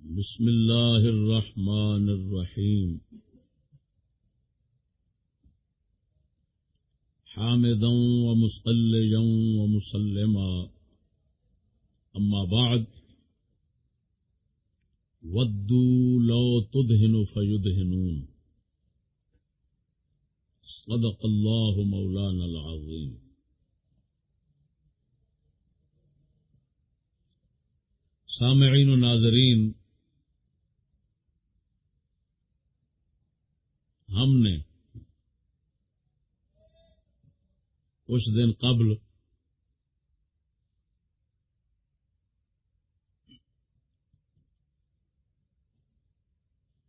بسم الله الرحمن الرحيم حامدا ومصليا ومسلما أما بعد ودوا لو تدهن فيدهنون صدق الله مولانا العظيم سامعین و ناظرین ہم نے کچھ دن قبل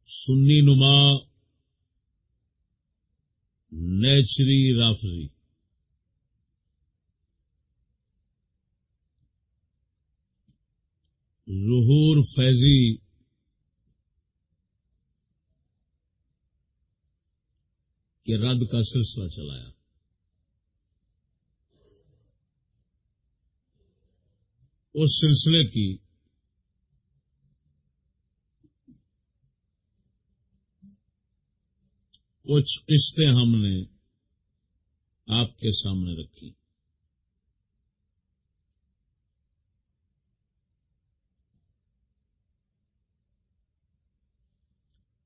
سنی نما نیچری رافضی ظہور فیضی کے رد کا سلسلہ چلایا۔ اس سلسلے کی کچھ قسطیں ہم نے آپ کے سامنے رکھی۔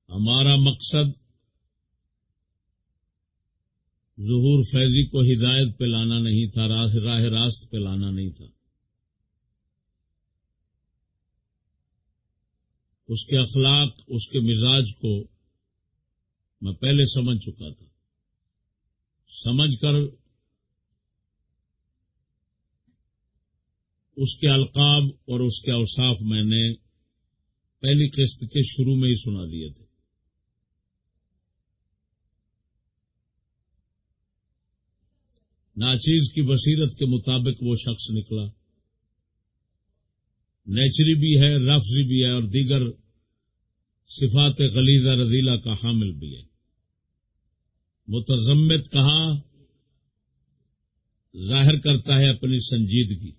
ہمارا مقصد ظہور فیضی کو ہدایت پہ لانا نہیں تھا، راہ راہ راست پہ لانا نہیں تھا۔ اس کے اخلاق، اس کے مزاج کو میں پہلے سمجھ چکا تھا۔ سمجھ کر اس کے القاب اور اس کے اوصاف میں نے پہلی قسط کے شروع میں ہی سنا دیے تھے۔ ناچیز کی بصیرت کے مطابق وہ شخص نکلا۔ نیچری بھی ہے رفظی بھی ہے اور دیگر صفات غلیظہ رضیلہ کا حامل بھی ہے۔ متضمت کہا ظاہر کرتا ہے اپنی سنجیدگی۔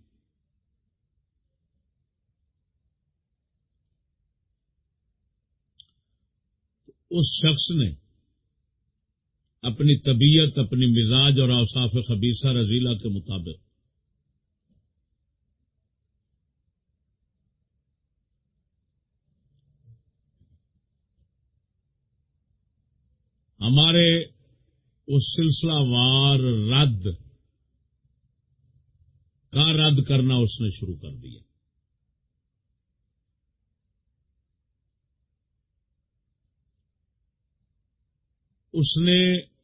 اس شخص نے اپنی طبیعت، اپنی مزاج اور اوصاف خبیصہ رضیلہ کے مطابق۔ ہمارے اس سلسلہ وار رد کا رد کرنا اس نے شروع کر دیا۔ اس نے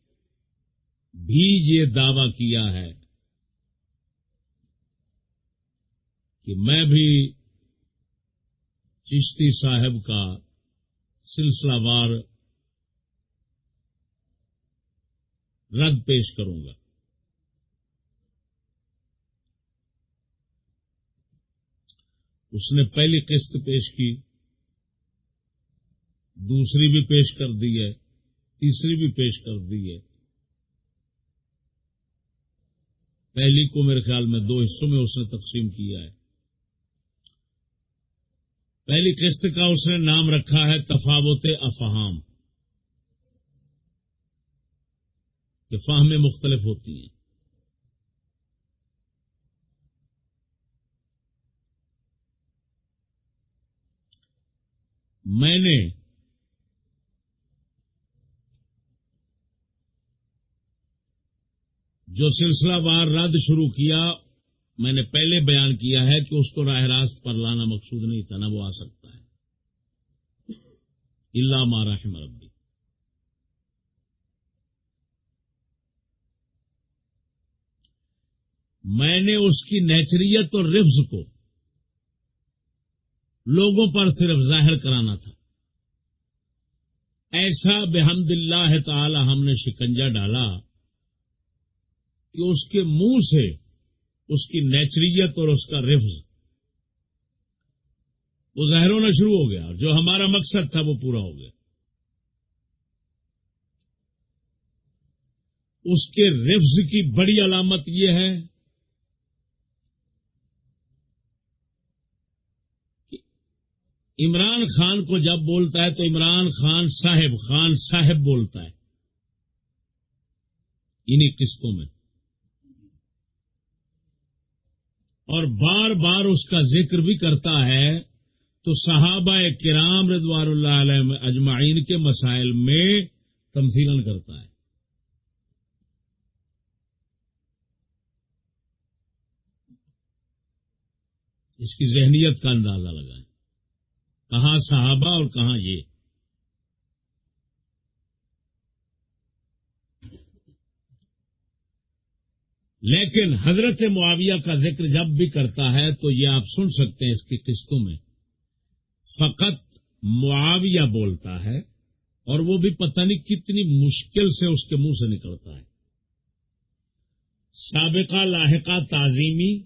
بھی یہ دعوی کیا ہے کہ میں بھی چشتی صاحب کا سلسلہ وار رد پیش کروں گا۔ اس نے پہلی قسط پیش کی، دوسری بھی پیش کر دی ہے، تیسری بھی پیش کر دی ہے۔ پہلی کو میرے خیال میں دو حصوں میں اس نے تقسیم کیا ہے۔ پہلی قسط کا اس نے نام رکھا ہے تفاوت افہام۔ کہ فہمیں مختلف ہوتی ہیں۔ میں نے جو سلسلہ وار رد شروع کیا، میں نے پہلے بیان کیا ہے کہ اس کو راہ راست پر لانا مقصود نہیں تھا، نہ وہ آ سکتا ہے۔ اللہ مارحم ربی۔ میں نے اس کی نیچریت اور رفظ کو لوگوں پر صرف ظاہر کرانا تھا۔ ایسا بحمد اللہ تعالی ہم نے شکنجا ڈالا۔ کہ اس کے منہ سے اس کی نیچریت اور اس کا رفظ وہ ظاہر ہونا شروع ہو گیا جو ہمارا مقصد تھا وہ پورا ہو گیا۔ اس کے رفظ کی بڑی علامت یہ ہے کہ عمران خان کو جب بولتا ہے تو عمران خان صاحب خان صاحب بولتا ہے۔ انہی قسطوں میں۔ اور بار بار اس کا ذکر بھی کرتا ہے، تو صحابہ کرام رضوان اللہ علیہ اجمعین کے مسائل میں تمثیل کرتا ہے۔ اس کی ذہنیت کا اندازہ لگائیں۔ کہاں صحابہ اور کہاں یہ؟ لیکن حضرت معاویہ کا ذکر جب بھی کرتا ہے تو یہ آپ سن سکتے ہیں اس کی قسطوں میں۔ فقط معاویہ بولتا ہے اور وہ بھی پتہ نہیں کتنی مشکل سے اس کے منہ سے نکلتا ہے۔ سابقہ لاحقہ تعظیمی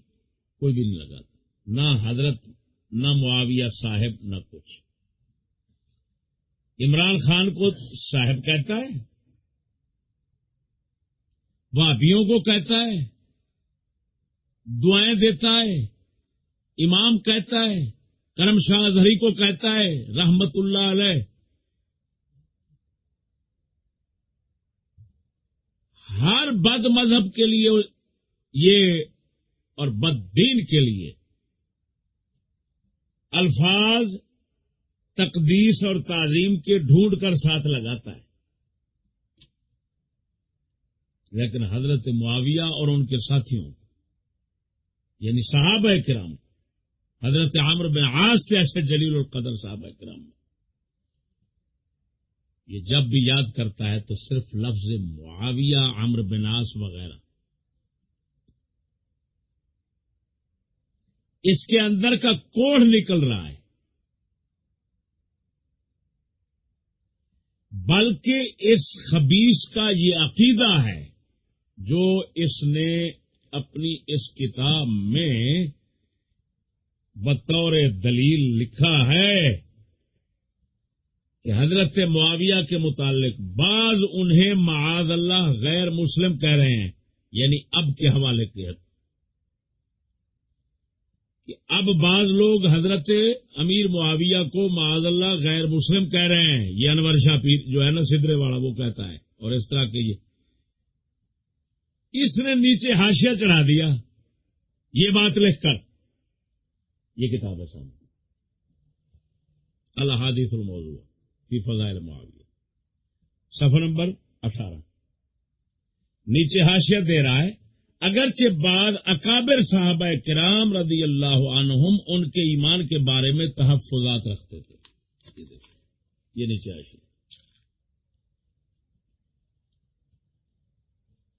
کوئی بھی نہیں لگاتا۔ نہ حضرت، نہ معاویہ صاحب، نہ کچھ۔ عمران خان کو صاحب کہتا ہے بھابھیوں کو کہتا ہے، دعائیں دیتا ہے، امام کہتا ہے، کرم شاہ زہری کو کہتا ہے، رحمت اللہ علیہ۔ ہر بد مذہب کے لیے یہ اور بد دین کے لیے الفاظ تقدیس اور تعظیم کے ڈھونڈ کر ساتھ لگاتا ہے۔ لیکن حضرت معاویہ اور ان کے ساتھیوں یعنی صحابہ کرام، حضرت عامر بن عاص سے ایسے جلیل القدر صحابہ کرام۔ یہ جب بھی یاد کرتا ہے تو صرف لفظ معاویہ، عامر بن عاص وغیرہ۔ اس کے اندر کا کوڑ نکل رہا ہے۔ بلکہ اس خبیص کا یہ عقیدہ ہے جو اس نے اپنی اس کتاب میں بطور دلیل لکھا ہے کہ حضرت معاویہ کے متعلق بعض انہیں معاذ اللہ غیر مسلم کہہ رہے ہیں یعنی اب کے حوالے کے کہ اب بعض لوگ حضرت امیر معاویہ کو معاذ اللہ غیر مسلم کہہ رہے ہیں، یہ انور شاہ پیر جو ہے نا، سدرے والا وہ کہتا ہے، اور اس طرح کے یہ اس نے نیچے ہاشیا چڑھا دیا۔ یہ بات لکھ کر۔ یہ کتاب ہے سامنے۔ الحادیث الموضوع فی فضائل معاویہ۔ صفحہ نمبر اٹھارہ۔ نیچے ہاشیا دے رہا ہے۔ اگرچہ بعد اکابر صحابہ کرام رضی اللہ عنہم ان کے ایمان کے بارے میں تحفظات رکھتے تھے۔ یہ نیچے آشیا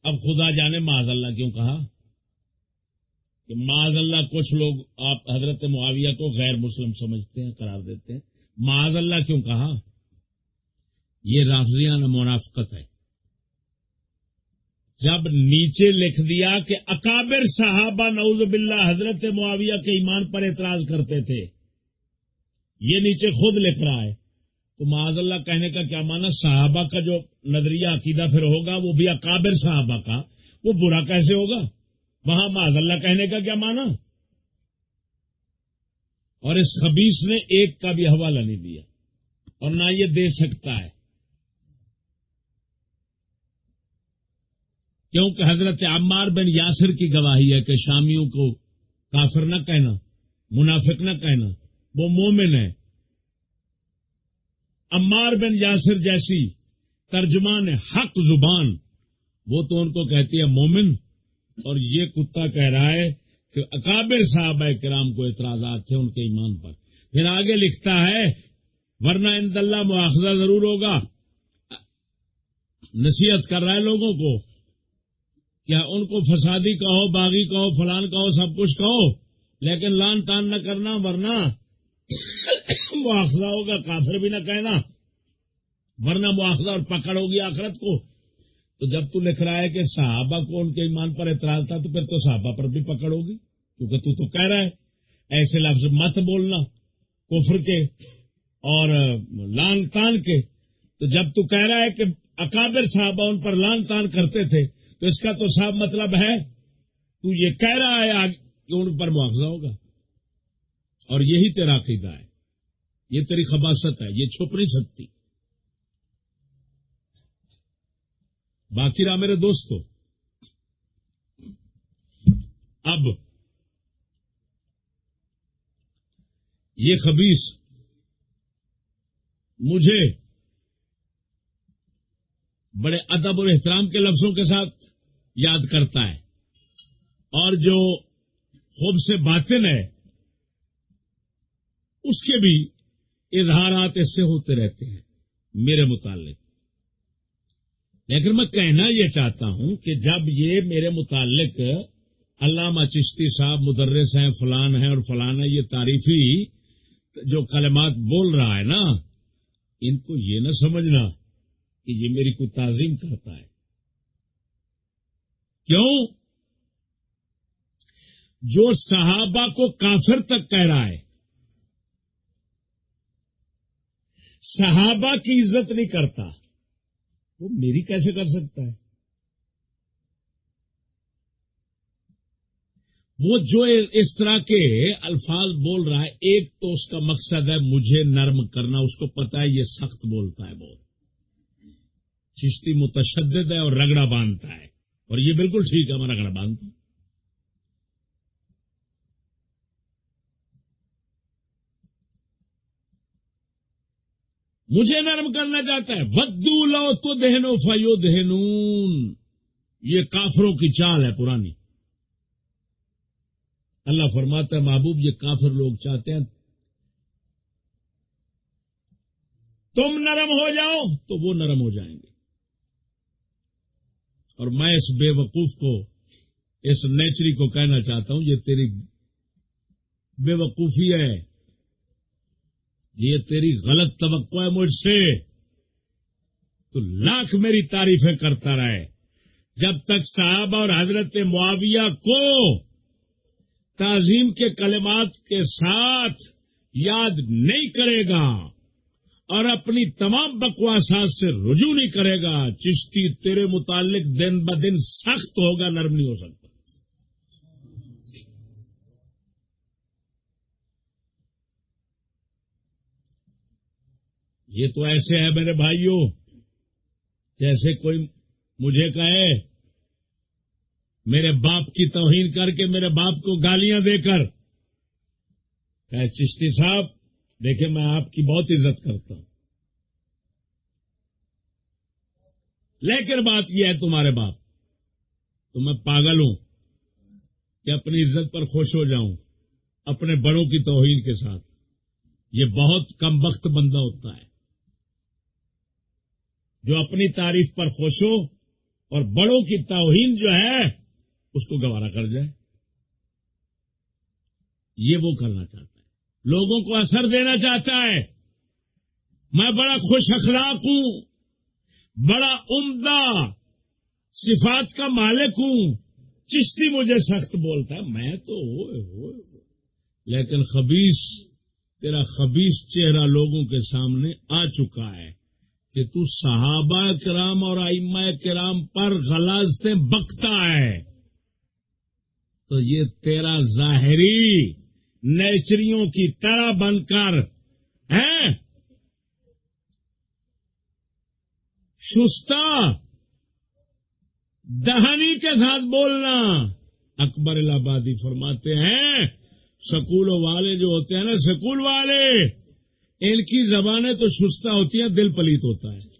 اب خدا جانے معاذ اللہ کیوں کہا؟ کہ معاذ اللہ کچھ لوگ آپ حضرت معاویہ کو غیر مسلم سمجھتے ہیں، قرار دیتے ہیں۔ معاذ اللہ کیوں کہا؟ یہ رافضیان منافقت ہے۔ جب نیچے لکھ دیا کہ اکابر صحابہ نعوذ باللہ حضرت معاویہ کے ایمان پر اعتراض کرتے تھے، یہ نیچے خود لکھ رہا ہے۔ تو معاذ اللہ کہنے کا کیا مانا صحابہ کا جو نظریہ عقیدہ پھر ہوگا، وہ بھی اکابر صحابہ کا۔ وہ برا کیسے ہوگا؟ وہاں معاذ اللہ کہنے کا کیا مانا اور اس خبیص نے ایک کا بھی حوالہ نہیں دیا۔ اور نہ یہ دے سکتا ہے۔ کیونکہ حضرت عمار بن یاسر کی گواہی ہے کہ شامیوں کو کافر نہ کہنا، منافق نہ کہنا، وہ مومن ہے عمار بن یاسر جیسی ترجمان حق زبان، وہ تو ان کو کہتی ہے مومن، اور یہ کتا کہہ رہا ہے کہ اکابر صاحب کرام کو اعتراضات تھے ان کے ایمان پر۔ پھر آگے لکھتا ہے، ورنہ ان اللہ مواخذہ ضرور ہوگا۔ نصیحت کر رہا ہے لوگوں کو، کیا ان کو فسادی کہو، باغی کہو، فلان کہو، سب کچھ کہو، لیکن لان تان نہ کرنا، ورنہ مواخذہ ہوگا، کافر بھی نہ کہنا۔ ورنہ مواخذہ اور پکڑ ہوگی آخرت کو۔ تو جب تو لکھ رہا ہے کہ صحابہ کو ان کے ایمان پر اعتراض تھا تو پھر تو صحابہ پر بھی پکڑ ہوگی۔ کیونکہ تو تو کہہ رہا ہے، ایسے لفظ مت بولنا، کفر کے اور لان تان کے۔ تو جب تو کہہ رہا ہے کہ اکابر صحابہ ان پر لان تان کرتے تھے، تو اس کا تو صاف مطلب ہے۔ تو یہ کہہ رہا ہے کہ ان پر معاوضہ ہوگا۔ اور یہی تیرا عقیدہ ہے۔ یہ تیری خباست ہے، یہ چھپ نہیں سکتی۔ باقی رہا میرے دوستو۔ اب یہ خبیص مجھے بڑے ادب اور احترام کے لفظوں کے ساتھ یاد کرتا ہے۔ اور جو خوب سے باطن ہے، اس کے بھی اظہارات اس سے ہوتے رہتے ہیں، میرے متعلق۔ لیکن میں کہنا یہ چاہتا ہوں کہ جب یہ میرے متعلق علامہ چشتی صاحب مدرس ہیں، فلان ہیں اور فلان ہے یہ تعریفی جو کلمات بول رہا ہے نا، ان کو یہ نہ سمجھنا کہ یہ میری کوئی تعظیم کرتا ہے۔ کیوں؟ جو صحابہ کو کافر تک کہہ رہا ہے۔ صحابہ کی عزت نہیں کرتا۔ وہ میری کیسے کر سکتا ہے؟ وہ جو اس طرح کے الفاظ بول رہا ہے، ایک تو اس کا مقصد ہے مجھے نرم کرنا، اس کو پتا ہے یہ سخت بولتا ہے بہت چشتی متشدد ہے اور رگڑا باندھتا ہے۔ اور یہ بالکل ٹھیک ہے میں رگڑا باندھتا ہوں مجھے نرم کرنا چاہتا ہے۔ ودو لو تو دہنو فیو دہنون۔ یہ کافروں کی چال ہے پرانی۔ اللہ فرماتا ہے، محبوب، یہ کافر لوگ چاہتے ہیں۔ تم نرم ہو جاؤ تو وہ نرم ہو جائیں گے۔ اور میں اس بے وقوف کو، اس نیچری کو کہنا چاہتا ہوں، یہ تیری بے وقوفی ہے۔ یہ تیری غلط توقع ہے مجھ سے۔ تو لاکھ میری تعریفیں کرتا رہے۔ جب تک صحابہ اور حضرت معاویہ کو تعظیم کے کلمات کے ساتھ یاد نہیں کرے گا اور اپنی تمام بکواسات سے رجوع نہیں کرے گا، چشتی تیرے متعلق دن ب دن سخت ہوگا، نرم نہیں ہو سکتا۔ یہ تو ایسے ہے میرے بھائیوں جیسے کوئی مجھے کہے، میرے باپ کی توہین کر کے میرے باپ کو گالیاں دے کر۔ کہ چشتی صاحب، دیکھیں میں آپ کی بہت عزت کرتا ہوں۔ لیکن بات یہ ہے تمہارے باپ، تو میں پاگل ہوں کہ اپنی عزت پر خوش ہو جاؤں اپنے بڑوں کی توہین کے ساتھ۔ یہ بہت کم وقت بندہ ہوتا ہے۔ جو اپنی تعریف پر خوش ہو اور بڑوں کی توہین جو ہے، اس کو گوارا کر جائے۔ یہ وہ کرنا چاہتا ہے۔ لوگوں کو اثر دینا چاہتا ہے۔ میں بڑا خوش اخلاق ہوں، بڑا عمدہ صفات کا مالک ہوں۔ چشتی مجھے سخت بولتا ہے، میں تو ہوئے ہوئے۔ لیکن خبیص تیرا خبیص چہرہ لوگوں کے سامنے آ چکا ہے۔ کہ تو صحابہ کرام اور ائمہ کرام پر غلازتے بکتا ہے۔ تو یہ تیرا ظاہری نیچریوں کی طرح بن کر ہے شستا دہنی کے ساتھ بولنا۔ اکبر الہبادی فرماتے ہیں، سکولوں والے جو ہوتے ہیں نا، سکول والے ان کی زبانیں تو شستہ ہوتی ہیں، دل پلیت ہوتا ہے۔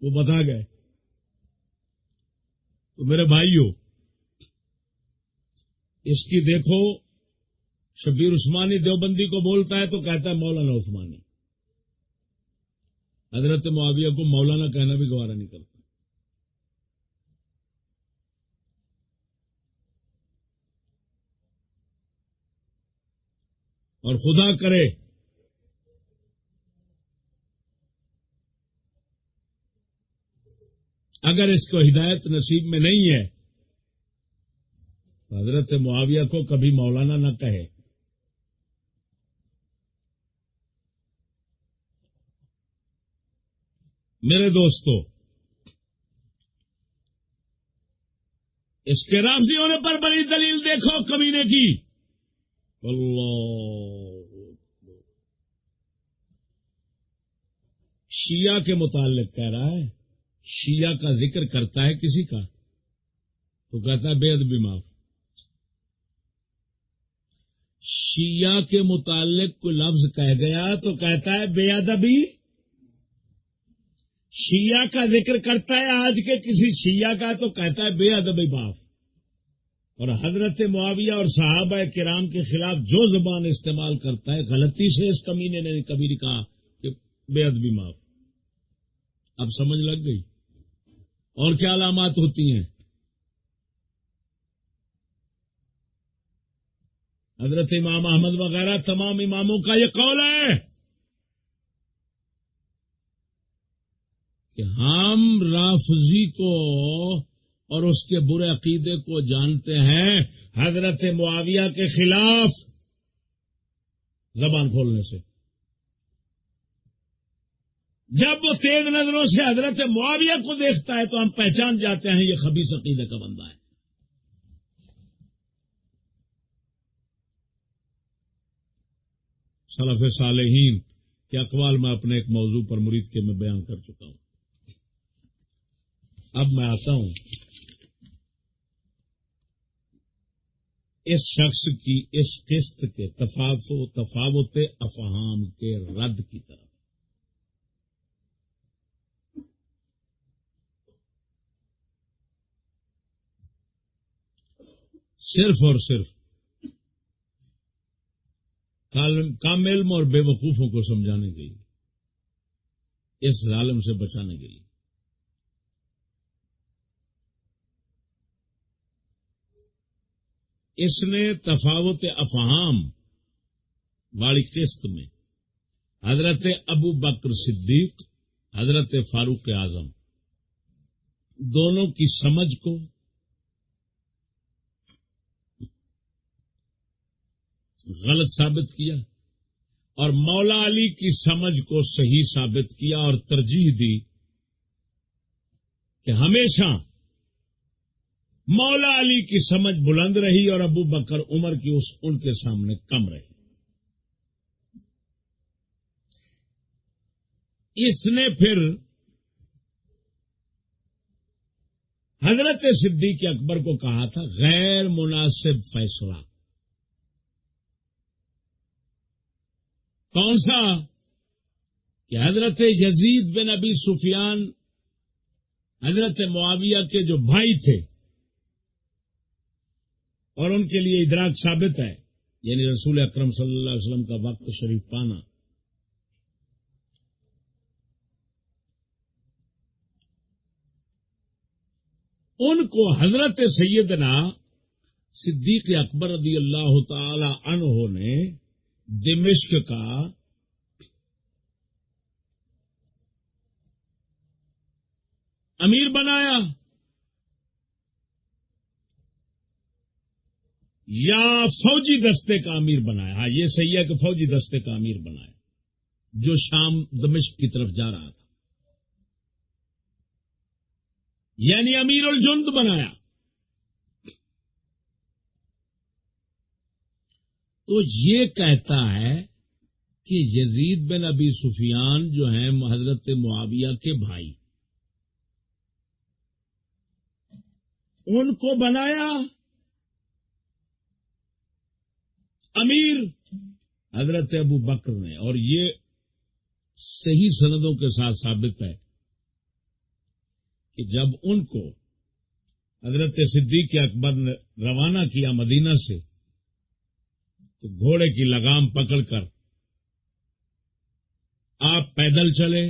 وہ بتا گئے۔ تو میرے بھائیوں اس کی دیکھو، شبیر عثمانی دیوبندی کو بولتا ہے تو کہتا ہے مولانا عثمانی۔ حضرت معاویہ کو مولانا کہنا بھی گوارا نہیں کرتا اور خدا کرے اگر اس کو ہدایت نصیب میں نہیں ہے حضرت معاویہ کو کبھی مولانا نہ کہے۔ میرے دوستو، اس کے رافضی ہونے پر بڑی دلیل دیکھو کمینے کی۔ اللہ شیعہ کے متعلق کہہ رہا ہے، شیعہ کا ذکر کرتا ہے کسی کا، تو کہتا ہے بے ادبی معاف۔ شیعہ کے متعلق کوئی لفظ کہہ گیا تو کہتا ہے بے ادبی۔ شیعہ کا ذکر کرتا ہے آج کے کسی شیعہ کا تو کہتا ہے بے ادبی باپ اور حضرت معاویہ اور صحابہ کرام کے خلاف جو زبان استعمال کرتا ہے، غلطی سے اس کمینے نے کبھی نہیں کہا کہ بے ادبی معاف۔ اب سمجھ لگ گئی۔ اور کیا علامات ہوتی ہیں؟ حضرت امام احمد وغیرہ تمام اماموں کا یہ قول ہے کہ ہم رافضی کو اور اس کے برے عقیدے کو جانتے ہیں حضرت معاویہ کے خلاف زبان کھولنے سے۔ جب وہ تیز نظروں سے حضرت معاویہ کو دیکھتا ہے تو ہم پہچان جاتے ہیں یہ خبیص عقیدے کا بندہ ہے۔ صلف صالحین کے اقوال میں اپنے ایک موضوع پر مرید کے میں بیان کر چکا ہوں۔ اب میں آتا ہوں۔ اس شخص کی اس قسط کے تفاوت افہام کے رد کی طرف۔ صرف اور صرف کام علم اور بے وقوفوں کو سمجھانے کے لیے، اس ظالم سے بچانے کے لیے۔ اس نے تفاوت افہام والی قسط میں حضرت ابو بکر صدیق، حضرت فاروق اعظم دونوں کی سمجھ کو غلط ثابت کیا اور مولا علی کی سمجھ کو صحیح ثابت کیا اور ترجیح دی کہ ہمیشہ مولا علی کی سمجھ بلند رہی اور ابو بکر عمر کی اس ان کے سامنے کم رہی۔ اس نے پھر حضرت صدیق اکبر کو کہا تھا، غیر مناسب فیصلہ۔ کون سا؟ کہ حضرت یزید بن ابی سفیان، حضرت معاویہ کے جو بھائی تھے اور ان کے لیے ادراک ثابت ہے یعنی رسول اکرم صلی اللہ علیہ وسلم کا وقت شریف پانا۔ ان کو حضرت سیدنا صدیق اکبر رضی اللہ تعالی عنہ نے دمشق کا امیر بنایا۔ یا فوجی دستے کا امیر بنایا۔ ہاں یہ صحیح ہے کہ فوجی دستے کا امیر بنایا۔ جو شام دمشق کی طرف جا رہا تھا۔ یعنی امیر الجند بنایا۔ تو یہ کہتا ہے کہ یزید بن ابی سفیان جو ہیں حضرت معاویہ کے بھائی، ان کو بنایا۔ امیر حضرت ابو بکر نے، اور یہ صحیح سندوں کے ساتھ ثابت ہے کہ جب ان کو حضرت صدیق اکبر نے روانہ کیا مدینہ سے، تو گھوڑے کی لگام پکڑ کر آپ پیدل چلے،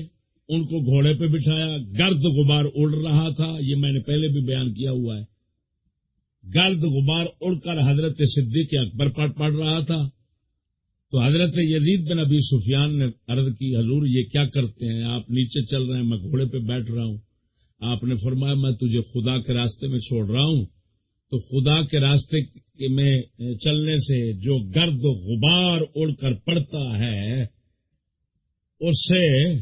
ان کو گھوڑے پہ بٹھایا، گرد غبار اڑ رہا تھا، یہ میں نے پہلے بھی بیان کیا ہوا ہے۔ گرد غبار اڑ کر حضرت صدیق اکبر پر پڑ رہا تھا۔ تو حضرت یزید بن ابی سفیان نے عرض کی، حضور یہ کیا کرتے ہیں؟ آپ نیچے چل رہے ہیں، میں گھوڑے پہ بیٹھ رہا ہوں۔ آپ نے فرمایا، میں تجھے خدا کے راستے میں چھوڑ رہا ہوں۔ تو خدا کے راستے میں چلنے سے جو گرد غبار اڑ کر پڑتا ہے، اس سے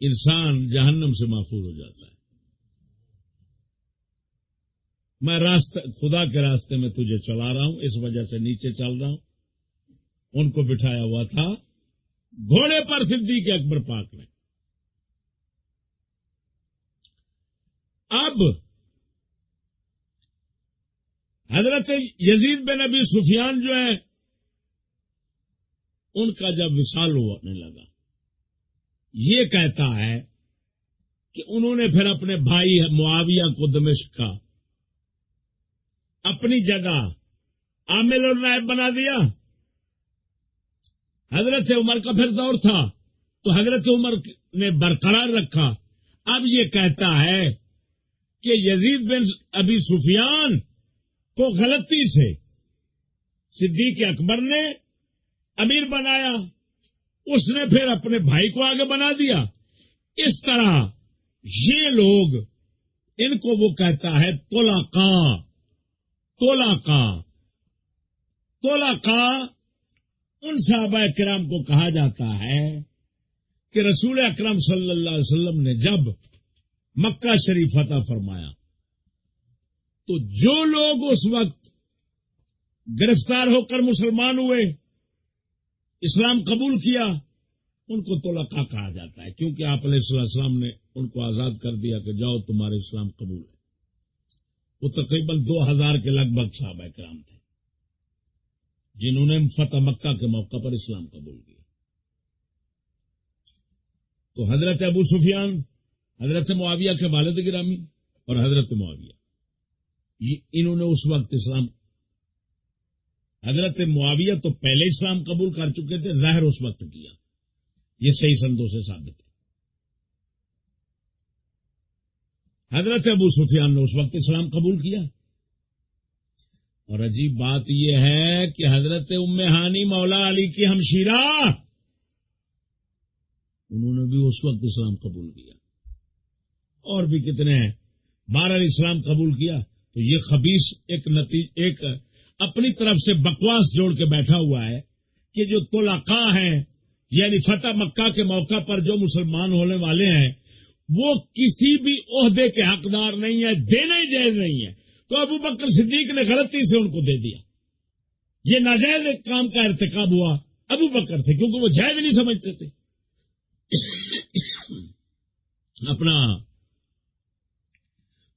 انسان جہنم سے محفوظ ہو جاتا ہے۔ میں راستہ خدا کے راستے میں تجھے چلا رہا ہوں، اس وجہ سے نیچے چل رہا ہوں۔ ان کو بٹھایا ہوا تھا۔ گھوڑے پر صدیق اکبر پاک نے۔ اب حضرت یزید بن ابی سفیان جو ہے ان کا جب وصال ہونے لگا، یہ کہتا ہے کہ انہوں نے پھر اپنے بھائی معاویہ کو دمشق کا اپنی جگہ عامل اور نائب بنا دیا۔ حضرت عمر کا پھر دور تھا۔ تو حضرت عمر نے برقرار رکھا۔ اب یہ کہتا ہے کہ یزید بن ابی سفیان کو غلطی سے صدیق اکبر نے امیر بنایا۔ اس نے پھر اپنے بھائی کو آگے بنا دیا۔ اس طرح یہ لوگ ان کو وہ کہتا ہے تولا تولا کاں تولا کاں ان صحابہ کرام کو کہا جاتا ہے کہ رسول اکرم صلی اللہ علیہ وسلم نے جب مکہ شریف فتح فرمایا، تو جو لوگ اس وقت گرفتار ہو کر مسلمان ہوئے، اسلام قبول کیا، ان کو تولاقا کہا جاتا ہے۔ کیونکہ آپ علیہ السلام نے ان کو آزاد کر دیا کہ جاؤ تمہارے اسلام قبول ہے۔ وہ تقریباً دو ہزار کے لگ بھگ صحابہ کرام تھے، جنہوں نے فتح مکہ کے موقع پر اسلام قبول کیا۔ تو حضرت ابو سفیان، حضرت معاویہ کے والد گرامی اور حضرت معاویہ۔ یہ انہوں نے اس وقت اسلام، حضرت معاویہ تو پہلے اسلام قبول کر چکے تھے، ظاہر اس وقت کیا۔ یہ صحیح سندوں سے ثابت ہے۔ حضرت ابو سفیان نے اس وقت اسلام قبول کیا۔ اور عجیب بات یہ ہے کہ حضرت ام ہانی مولا علی کی ہمشیرہ، انہوں نے بھی اس وقت اسلام قبول کیا۔ اور بھی کتنے ہیں بارہ اسلام قبول کیا۔ تو یہ خبیص ایک نتیج ایک اپنی طرف سے بکواس جوڑ کے بیٹھا ہوا ہے کہ جو تولاقا ہیں یعنی فتح مکہ کے موقع پر جو مسلمان ہونے والے ہیں وہ کسی بھی عہدے کے حقدار نہیں ہے، دینا ہی جائز نہیں ہے۔ تو ابو بکر صدیق نے غلطی سے ان کو دے دیا۔ یہ ناجائز ایک کام کا ارتکاب ہوا ابو بکر تھے کیونکہ وہ جائز نہیں سمجھتے تھے۔ اپنا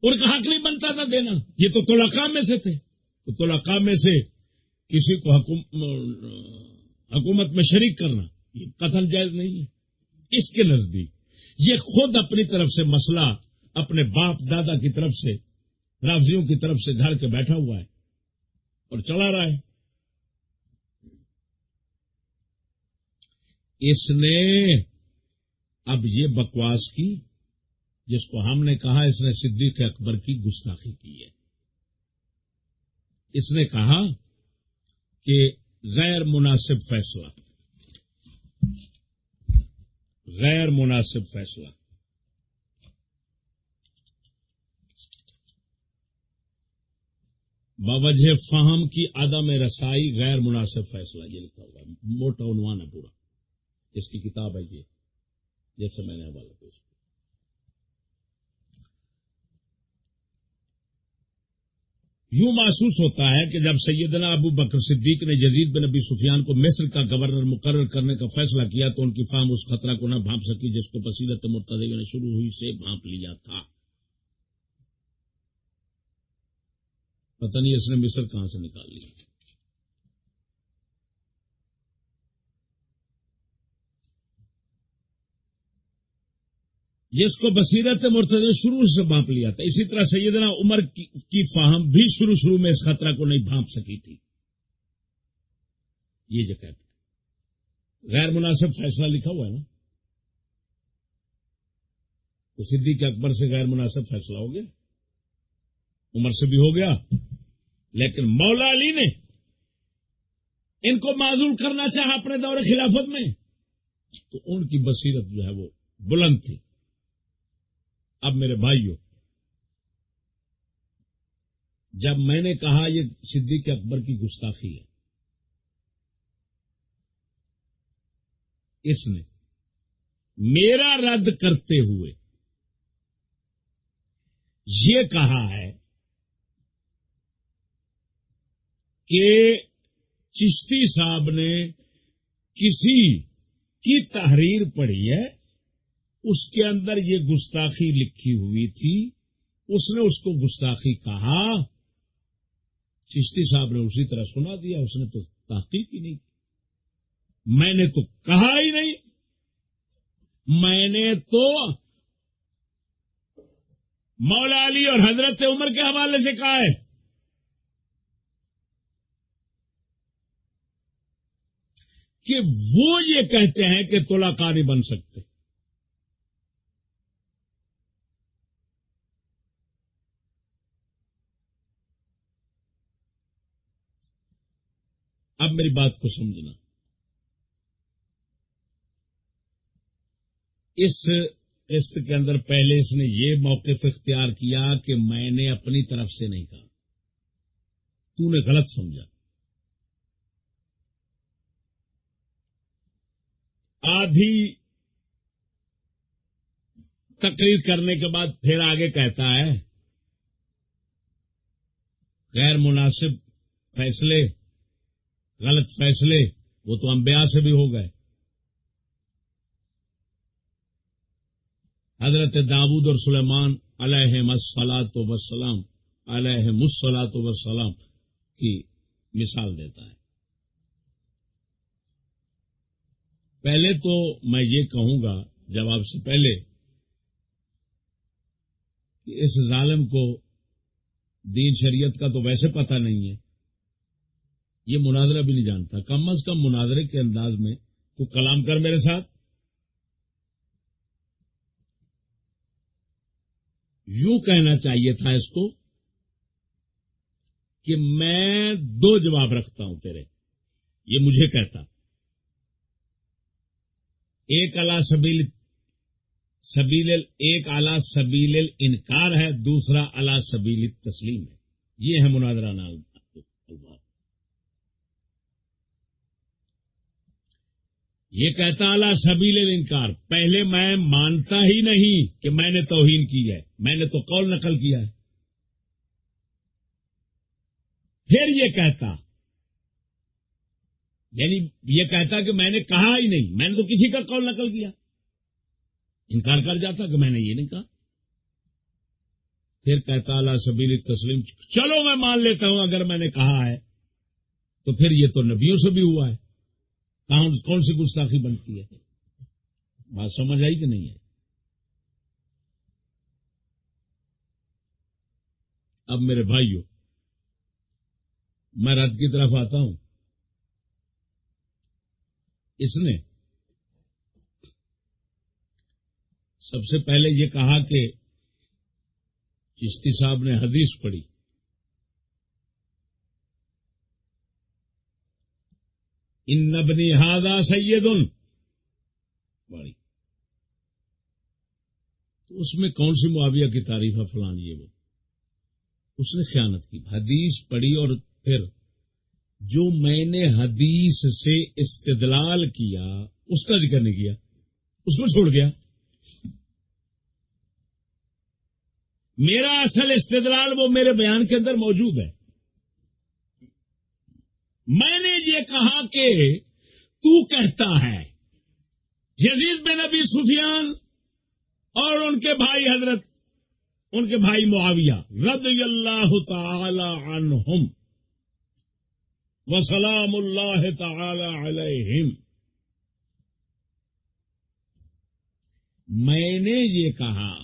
ان کا حق نہیں بنتا تھا دینا۔ یہ تو تولاقا میں سے تھے۔ تو تولاقا میں سے کسی کو حکومت میں شریک کرنا، یہ قتل جائز نہیں ہے۔ اس کے نزدیک۔ یہ خود اپنی طرف سے مسئلہ اپنے باپ دادا کی طرف سے رافضیوں کی طرف سے گھر کے بیٹھا ہوا ہے اور چلا رہا ہے۔ اس نے اب یہ بکواس کی جس کو ہم نے کہا، اس نے صدیق اکبر کی گستاخی کی ہے۔ اس نے کہا کہ غیر مناسب فیصلہ۔ غیر مناسب فیصلہ۔ باوجہ فہم کی عدم رسائی غیر مناسب فیصلہ، یہ لکھا ہوا ہے۔ موٹا عنوان ہے پورا۔ اس کی کتاب ہے یہ، جیسے میں نے حوالہ پیش یوں محسوس ہوتا ہے کہ جب سیدنا ابو بکر صدیق نے جزید بن نبی سفیان کو مصر کا گورنر مقرر کرنے کا فیصلہ کیا تو ان کی فام اس خطرہ کو نہ بھانپ سکی جس کو بصیرت مرتدی نے شروع ہوئی سے بھانپ لیا تھا۔ پتہ نہیں اس نے مصر کہاں سے نکال لیا۔ جس کو بصیرت مرتد شروع سے بھانپ لیا تھا۔ اسی طرح سیدنا عمر کی فاہم بھی شروع شروع میں اس خطرہ کو نہیں بھانپ سکی تھی۔ یہ جو کہتے غیر مناسب فیصلہ لکھا ہوا ہے نا۔ تو صدیق اکبر سے غیر مناسب فیصلہ ہو گیا۔ عمر سے بھی ہو گیا۔ لیکن مولا علی نے ان کو معذول کرنا چاہا اپنے دور خلافت میں۔ تو ان کی بصیرت جو ہے وہ بلند تھی۔ اب میرے بھائیوں جب میں نے کہا یہ صدیق اکبر کی گستاخی ہے، اس نے میرا رد کرتے ہوئے یہ کہا ہے کہ چشتی صاحب نے کسی کی تحریر پڑھی ہے؟ اس کے اندر یہ گستاخی لکھی ہوئی تھی۔ اس نے اس کو گستاخی کہا۔ چشتی صاحب نے اسی طرح سنا دیا، اس نے تو تحقیق ہی نہیں کی۔ میں نے تو کہا ہی نہیں۔ میں نے تو مولا علی اور حضرت عمر کے حوالے سے کہا ہے۔ کہ وہ یہ کہتے ہیں کہ تولا کاری بن سکتے۔ اب میری بات کو سمجھنا۔ اس قسط کے اندر پہلے اس نے یہ موقف اختیار کیا کہ میں نے اپنی طرف سے نہیں کہا۔ تو نے غلط سمجھا۔ آدھی تقریر کرنے کے بعد پھر آگے کہتا ہے، غیر مناسب فیصلے غلط فیصلے، وہ تو انبیاء سے بھی ہو گئے۔ حضرت داود اور سلیمان علیہ مسلاط وسلام علیہ مسلاط وسلام کی مثال دیتا ہے۔ پہلے تو میں یہ کہوں گا، جواب سے پہلے، کہ اس ظالم کو دین شریعت کا تو ویسے پتہ نہیں ہے۔ یہ مناظرہ بھی نہیں جانتا۔ کم از کم مناظرے کے انداز میں تو کلام کر میرے ساتھ۔ یوں کہنا چاہیے تھا اس کو کہ میں دو جواب رکھتا ہوں تیرے۔ یہ مجھے کہتا۔ ایک اعلی سبیل سبیل ایک اعلی سبیل انکار ہے، دوسرا اعلی سبیل تسلیم ہے۔ یہ ہے مناظرہ نال۔ یہ کہتا اعلی سبیل انکار پہلے میں مانتا ہی نہیں کہ میں نے توہین کی ہے، میں نے تو قول نقل کیا ہے۔ پھر یہ کہتا یعنی یہ کہتا کہ میں نے کہا ہی نہیں، میں نے تو کسی کا قول نقل کیا۔ انکار کر جاتا کہ میں نے یہ نہیں کہا۔ پھر کہتا اللہ سبیل تسلیم چلو میں مان لیتا ہوں، اگر میں نے کہا ہے تو پھر یہ تو نبیوں سے بھی ہوا ہے۔ کون سی گستاخی بنتی ہے؟ بات سمجھ آئی کہ نہیں ہے اب میرے بھائیوں میں رد کی طرف آتا ہوں۔ اس نے سب سے پہلے یہ کہا کہ چشتی صاحب نے حدیث پڑھی۔ ان نبنی ہادا سید بڑی. تو اس میں کون سی معاویہ کی تعریف ہے؟ فلان یہ وہ. اس نے خیانت کی. حدیث پڑھی اور پھر جو میں نے حدیث سے استدلال کیا، اس کا ذکر نہیں کیا. اس کو چھوڑ گیا. میرا اصل استدلال وہ میرے بیان کے اندر موجود ہے. میں نے یہ کہا کہ تو کہتا ہے، یزید بن نبی سفیان اور ان کے بھائی حضرت، ان کے بھائی معاویہ، رضی اللہ تعالی عنہم، وسلام اللہ تعالی علیہم۔ میں نے یہ کہا،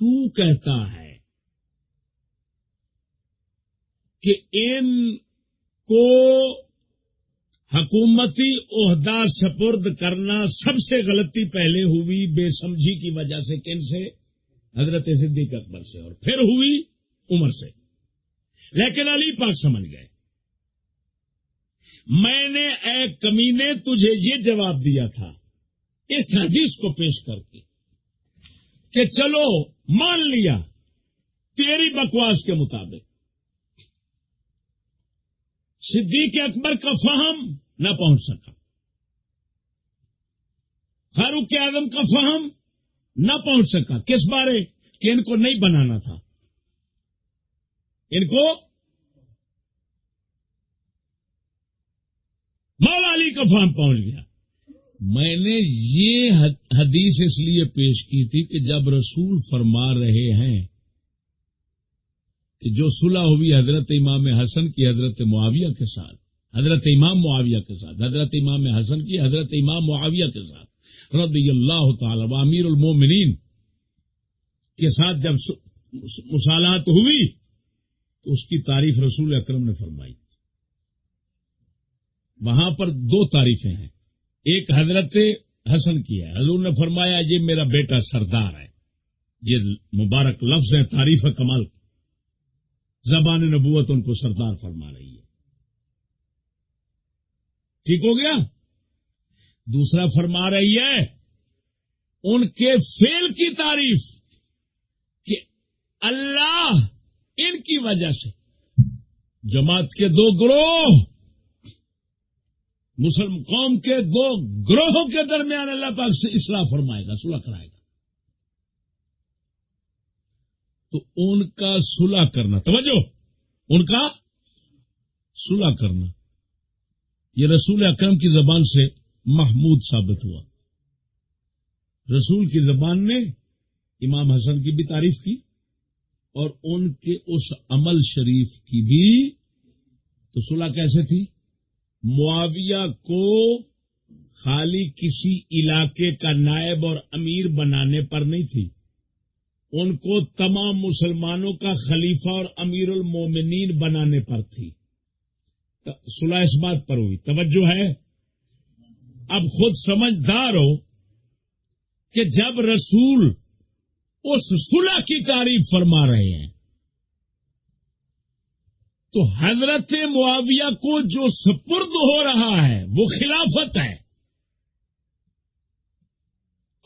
تو کہتا ہے کہ ان کو حکومتی عہدہ سپرد کرنا سب سے غلطی پہلے ہوئی، بے سمجھی کی وجہ سے، کن سے؟ حضرت صدیق اکبر سے، اور پھر ہوئی عمر سے۔ لیکن علی پاک سمجھ گئے۔ میں نے اے کمی نے تجھے یہ جواب دیا تھا، اس حدیث کو پیش کر کے، کہ چلو مان لیا تیری بکواس کے مطابق۔ صدیق اکبر کا فہم نہ پہنچ سکا۔ فاروق کے اعظم کا فہم نہ پہنچ سکا۔ کس بارے؟ کہ ان کو نہیں بنانا تھا۔ ان کو مولا علی کا فہم پہنچ گیا۔ میں نے یہ حدیث اس لیے پیش کی تھی کہ جب رسول فرما رہے ہیں جو صلح ہوئی حضرت امام حسن کی حضرت معاویہ کے ساتھ، حضرت امام معاویہ کے ساتھ، حضرت امام حسن کی حضرت امام معاویہ کے ساتھ، رضی اللہ تعالی و امیر المومنین کے ساتھ جب مسالات ہوئی، تو اس کی تعریف رسول اکرم نے فرمائی۔ وہاں پر دو تعریفیں ہیں۔ ایک حضرت حسن کی ہے۔ حضور نے فرمایا، یہ میرا بیٹا سردار ہے۔ یہ مبارک لفظ ہے، تعریف کمال کی۔ زبان نبوت ان کو سردار فرما رہی ہے۔ ٹھیک ہو گیا؟ دوسرا فرما رہی ہے، ان کے فیل کی تعریف کہ اللہ ان کی وجہ سے۔ جماعت کے دو گروہ، مسلم قوم کے دو گروہوں کے درمیان اللہ پاک سے اصلاح فرمائے گا، صلح کرائے گا۔ تو ان کا صلح کرنا۔ توجہ، ان کا صلح کرنا۔ یہ رسول اکرم کی زبان سے محمود ثابت ہوا۔ رسول کی زبان نے امام حسن کی بھی تعریف کی اور ان کے اس عمل شریف کی بھی۔ تو صلح کیسے تھی؟ معاویہ کو خالی کسی علاقے کا نائب اور امیر بنانے پر نہیں تھی۔ ان کو تمام مسلمانوں کا خلیفہ اور امیر المومنین بنانے پر تھی۔ صلح اس بات پر ہوئی۔ توجہ ہے۔ اب خود سمجھدار ہو کہ جب رسول اس صلح کی تعریف فرما رہے ہیں، تو حضرت معاویہ کو جو سپرد ہو رہا ہے، وہ خلافت ہے۔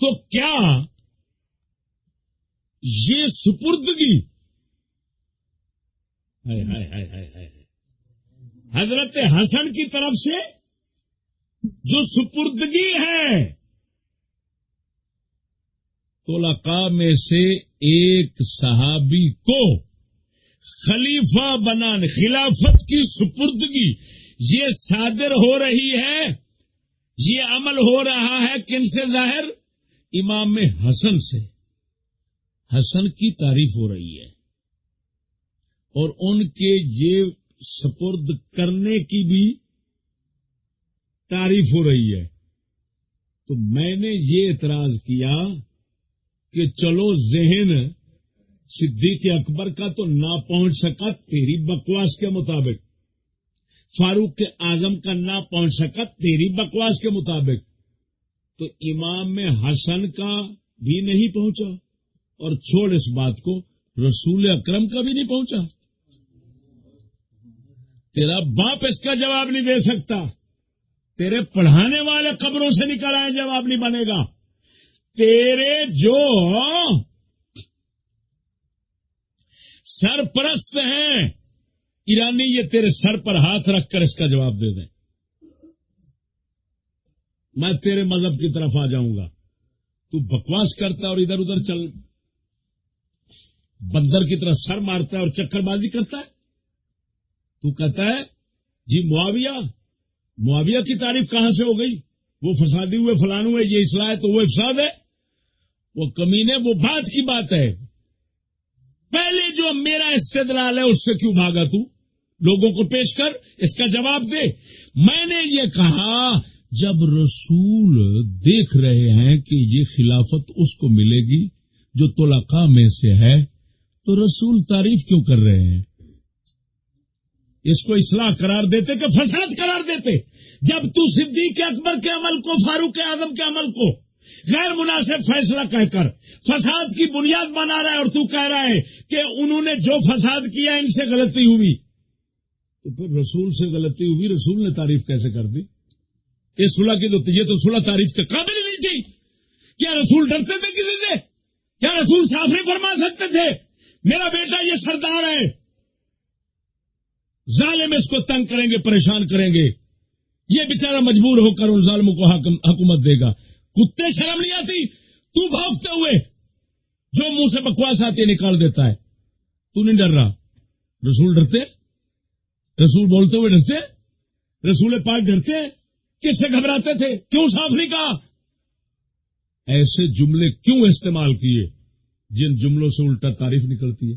تو کیا یہ سپردگی۔ حضرت حسن کی طرف سے جو سپردگی ہے تو میں سے ایک صحابی کو خلیفہ بنانے خلافت کی سپردگی۔ یہ صادر ہو رہی ہے، یہ عمل ہو رہا ہے کن سے ظاہر؟ امام حسن سے۔ حسن کی تعریف ہو رہی ہے اور ان کے یہ سپرد کرنے کی بھی تعریف ہو رہی ہے۔ تو میں نے یہ اعتراض کیا کہ چلو ذہن صدیق اکبر کا تو نہ پہنچ سکا، تیری بکواس کے مطابق۔ فاروق کے اعظم کا نہ پہنچ سکا، تیری بکواس کے مطابق۔ تو امام میں حسن کا بھی نہیں پہنچا۔ اور چھوڑ اس بات کو، رسول اکرم کا بھی نہیں پہنچا۔ تیرا باپ اس کا جواب نہیں دے سکتا۔ تیرے پڑھانے والے قبروں سے نکل آئے، جواب نہیں بنے گا۔ تیرے جو سرپرست ہیں، ایرانی، یہ تیرے سر پر ہاتھ رکھ کر اس کا جواب دے دیں۔ میں تیرے مذہب کی طرف آ جاؤں گا۔ تو بکواس کرتا اور ادھر ادھر چل۔ بندر کی طرح سر مارتا ہے اور چکر بازی کرتا ہے۔ تو کہتا ہے جی معاویہ معاویہ کی تعریف کہاں سے ہو گئی؟ وہ فسادی ہوئے، فلان ہوئے، یہ اصلاح ہے تو وہ افساد ہے۔ وہ کمینے وہ بات کی بات ہے۔ پہلے جو میرا استدلال ہے، اس سے کیوں بھاگا تو؟ لوگوں کو پیش کر، اس کا جواب دے۔ میں نے یہ کہا، جب رسول دیکھ رہے ہیں کہ یہ خلافت اس کو ملے گی جو تلقا میں سے ہے تو رسول تعریف کیوں کر رہے ہیں؟ اس کو اصلاح قرار دیتے کہ فساد قرار دیتے؟ جب تو صدیق اکبر کے عمل کو، فاروق اعظم کے عمل کو غیر مناسب فیصلہ کہہ کر فساد کی بنیاد بنا رہا ہے اور تو کہہ رہا ہے کہ انہوں نے جو فساد کیا ان سے غلطی ہوئی۔ تو پھر رسول سے غلطی ہوئی، رسول نے تعریف کیسے کر دی؟ یہ صلح کی تو یہ تو صلح تعریف کے قابل نہیں تھی۔ کیا رسول ڈرتے تھے کسی سے؟ کیا رسول صاف نہیں فرما سکتے تھے؟ میرا بیٹا یہ سردار ہے۔ ظالم اس کو تنگ کریں گے، پریشان کریں گے۔ یہ بےچارا مجبور ہو کر ان ظالموں کو حکومت دے گا۔ کتے شرم نہیں آتی؟ تو بھاگتے ہوئے جو منہ سے بکواس آتی ہے نکال دیتا ہے۔ تو نہیں ڈر رہا۔ رسول ڈرتے؟ رسول بولتے ہوئے ڈرتے؟ رسول پاک ڈرتے؟ کس سے گھبراتے تھے؟ کیوں صاف نہیں کہا؟ ایسے جملے کیوں استعمال کیے؟ جن جملوں سے الٹا تعریف نکلتی ہے۔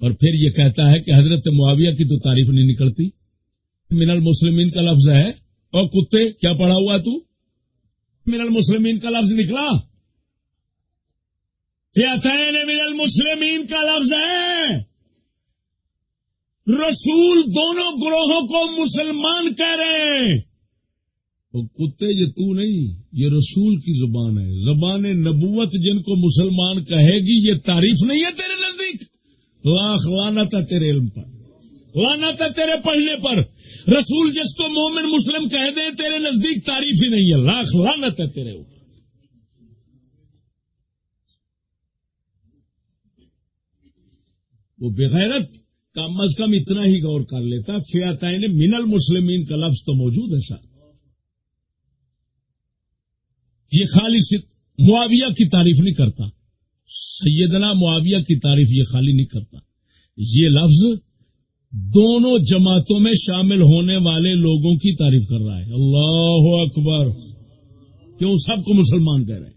اور پھر یہ کہتا ہے کہ حضرت معاویہ کی تو تعریف نہیں نکلتی۔ من المسلمین کا لفظ ہے، اور کتے، کیا پڑھا ہوا تو؟ من المسلمین کا لفظ نکلا۔ من المسلمین کا لفظ ہے؟ رسول دونوں گروہوں کو مسلمان کہہ رہے ہیں۔ کتے یہ تو نہیں، یہ رسول کی زبان ہے۔ زبان نبوت جن کو مسلمان کہے گی، یہ تعریف نہیں ہے تیرے نزدیک۔ لاکھ لانا تھا تیرے علم پر۔ لانا تھا تیرے پڑھنے پر۔ رسول جس کو مومن مسلم کہہ دیں تیرے نزدیک تعریف ہی نہیں ہے۔ لاکھ لانا تھا تیرے اوپر۔ وہ بغیرت کم از کم اتنا ہی غور کر لیتا فیاتائن من المسلمین کا لفظ تو موجود ہے سر یہ خالی معاویہ کی تعریف نہیں کرتا۔ سیدنا معاویہ کی تعریف یہ خالی نہیں کرتا۔ یہ لفظ دونوں جماعتوں میں شامل ہونے والے لوگوں کی تعریف کر رہا ہے۔ اللہ اکبر۔ کیوں سب کو مسلمان کہہ رہے ہیں؟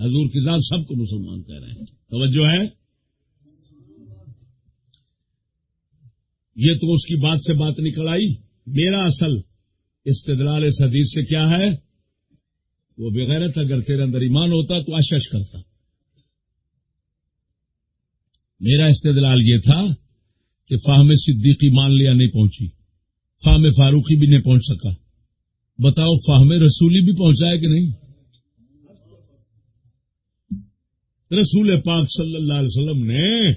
حضور کی ذات سب کو مسلمان کہہ رہے ہیں۔ توجہ ہے؟ یہ تو اس کی بات سے بات نکل آئی۔ میرا اصل استدلال اس حدیث سے کیا ہے؟ وہ بغیرت اگر تیرے اندر ایمان ہوتا تو اشش کرتا۔ میرا استدلال یہ تھا کہ فاہم صدیقی مان لیا نہیں پہنچی فاہم فاروقی بھی نہیں پہنچ سکا۔ بتاؤ فاہم رسولی بھی پہنچا ہے کہ نہیں؟ رسول پاک صلی اللہ علیہ وسلم نے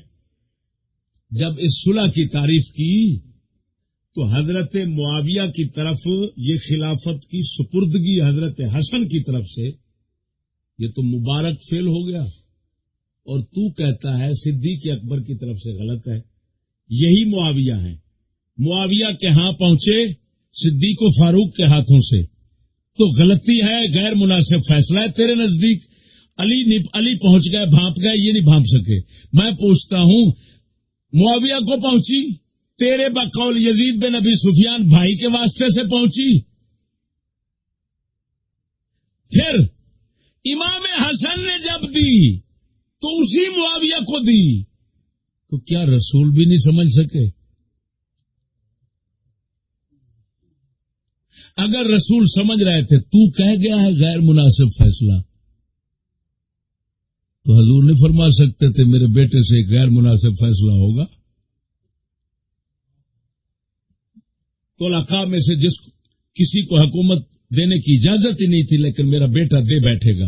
جب اس صلح کی تعریف کی تو حضرت معاویہ کی طرف، یہ خلافت کی سپردگی حضرت حسن کی طرف سے، یہ تو مبارک فیل ہو گیا۔ اور تو کہتا ہے، صدیق اکبر کی طرف سے غلط ہے۔ یہی معاویہ ہیں۔ معاویہ کے ہاں پہنچے، صدیق و فاروق کے ہاتھوں سے۔ تو غلطی ہے، غیر مناسب فیصلہ ہے تیرے نزدیک۔ علی علی پہنچ گئے، بھانپ گئے، یہ نہیں بھانپ سکے۔ میں پوچھتا ہوں، معاویہ کو پہنچی؟ تیرے بقول یزید بن نبی سفیان بھائی کے واسطے سے پہنچی۔ پھر امام حسن نے جب دی، تو اسی معاویہ کو دی۔ تو کیا رسول بھی نہیں سمجھ سکے؟ اگر رسول سمجھ رہے تھے، تو کہہ گیا ہے غیر مناسب فیصلہ۔ تو حضور نہیں فرما سکتے تھے، میرے بیٹے سے غیر مناسب فیصلہ ہوگا۔ تو میں سے جس کسی کو حکومت دینے کی اجازت ہی نہیں تھی، لیکن میرا بیٹا دے بیٹھے گا۔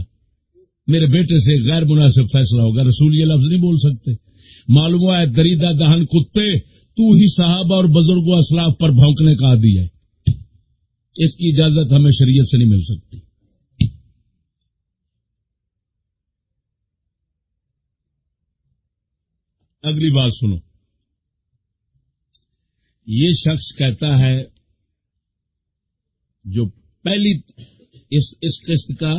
میرے بیٹے سے غیر مناسب فیصلہ ہوگا۔ رسول یہ لفظ نہیں بول سکتے۔ معلوم ہوا ہے، دریدہ دہن کتے، تو ہی صاحب اور بزرگوں اسلاف پر بھونکنے کا عادی ہے۔ اس کی اجازت ہمیں شریعت سے نہیں مل سکتی۔ اگلی بات سنو۔ یہ شخص کہتا ہے جو پہلی اس اس قسط کا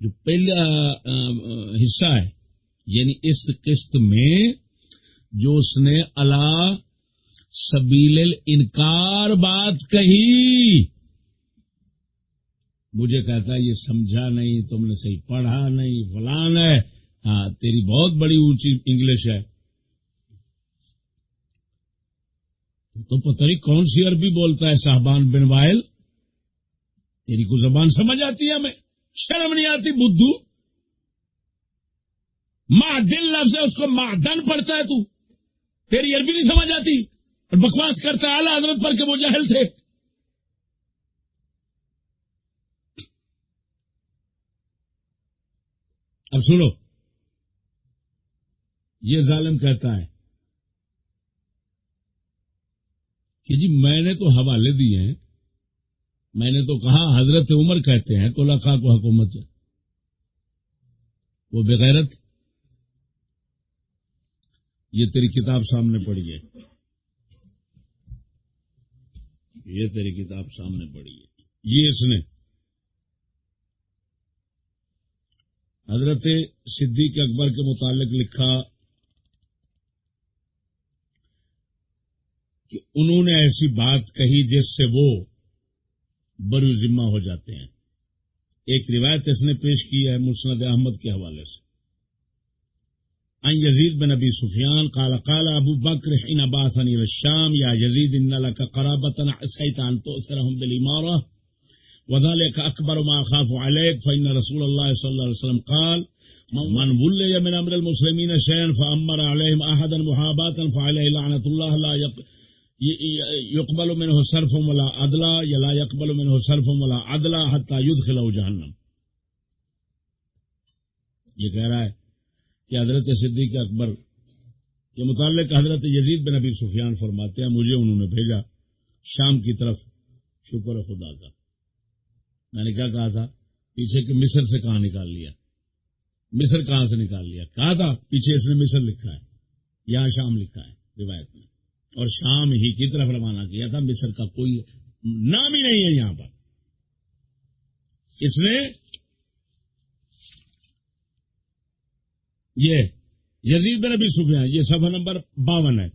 جو پہلا حصہ ہے یعنی اس قسط میں جو اس نے اللہ سبیل انکار بات کہی۔ مجھے کہتا ہے، یہ سمجھا نہیں، تم نے صحیح پڑھا نہیں فلان ہے ہاں تیری بہت بڑی اونچی انگلش ہے۔ تو پتہ نہیں کون سی عربی بولتا ہے صاحبان بن وائل؟ تیری کو زبان سمجھ آتی ہے ہمیں؟ شرم نہیں آتی بدھو؟ دل لفظ ہے، اس کو معدن پڑتا ہے تو۔ تیری عربی نہیں سمجھ آتی؟ اور بکواس کرتا ہے اعلی حضرت پر کہ وہ جہل تھے۔ اب سنو، یہ ظالم کہتا ہے کہ جی میں نے تو حوالے دیے ہیں، میں نے تو کہا حضرت عمر کہتے ہیں تو لکھا کو حکومت وہ بغیرت، یہ تیری کتاب سامنے پڑی ہے۔ یہ تیری کتاب سامنے پڑی ہے۔ یہ اس نے۔ حضرت صدیق اکبر کے متعلق لکھا کہ انہوں نے ایسی بات کہی جس سے وہ برو ذمہ ہو جاتے ہیں۔ ایک روایت اس نے پیش کی ہے مسند احمد کے حوالے سے۔ ان یزید بن ابی سفیان قال قال ابو بکر حين بعثني الى الشام يا يزيد ان لك قرابه حسيت ان تؤثرهم بالاماره وذلك اكبر ما اخاف عليك فان رسول الله صلى الله عليه وسلم قال، من ولي من امر المسلمين شيئا فامر عليهم احدا محاباه فعليه لعنه الله لا يقبل منه صرف ولا عدلا، یا لا يقبل منه صرف ولا عدلا حتى يدخله جهنم یہ کہہ رہا ہے کہ حضرت صدیق اکبر کے متعلق حضرت یزید بن ابی سفیان فرماتے ہیں، مجھے انہوں نے بھیجا شام کی طرف، شکر خدا کا۔ میں نے کیا کہا تھا؟ پیچھے کہ مصر سے کہاں نکال لیا؟ مصر کہاں سے نکال لیا؟ کہا تھا، پیچھے اس نے مصر لکھا ہے، یہاں شام لکھا ہے، روایت میں۔ اور شام ہی کی طرف روانہ کیا تھا، مصر کا کوئی نام ہی نہیں ہے یہاں پر۔ اس نے یہ یزید بن نبی سفیان، یہ سفر نمبر باون ہے۔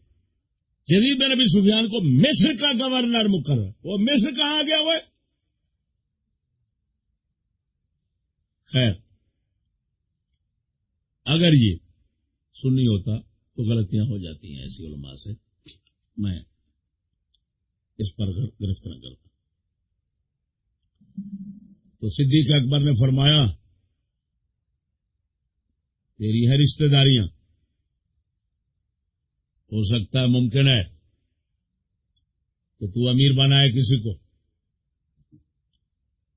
یزید بن نبی سفیان کو مصر کا گورنر مقرر۔ وہ مصر کہاں گیا وہ؟ خیر۔ اگر یہ سنی ہوتا تو غلطیاں ہو جاتی ہیں ایسی علماء سے۔ میں اس پر گرفت نہ کرتا تو صدیق اکبر نے فرمایا، تیری ہے رشتے داریاں۔ ہو سکتا ہے ممکن ہے کہ تو امیر بنائے کسی کو۔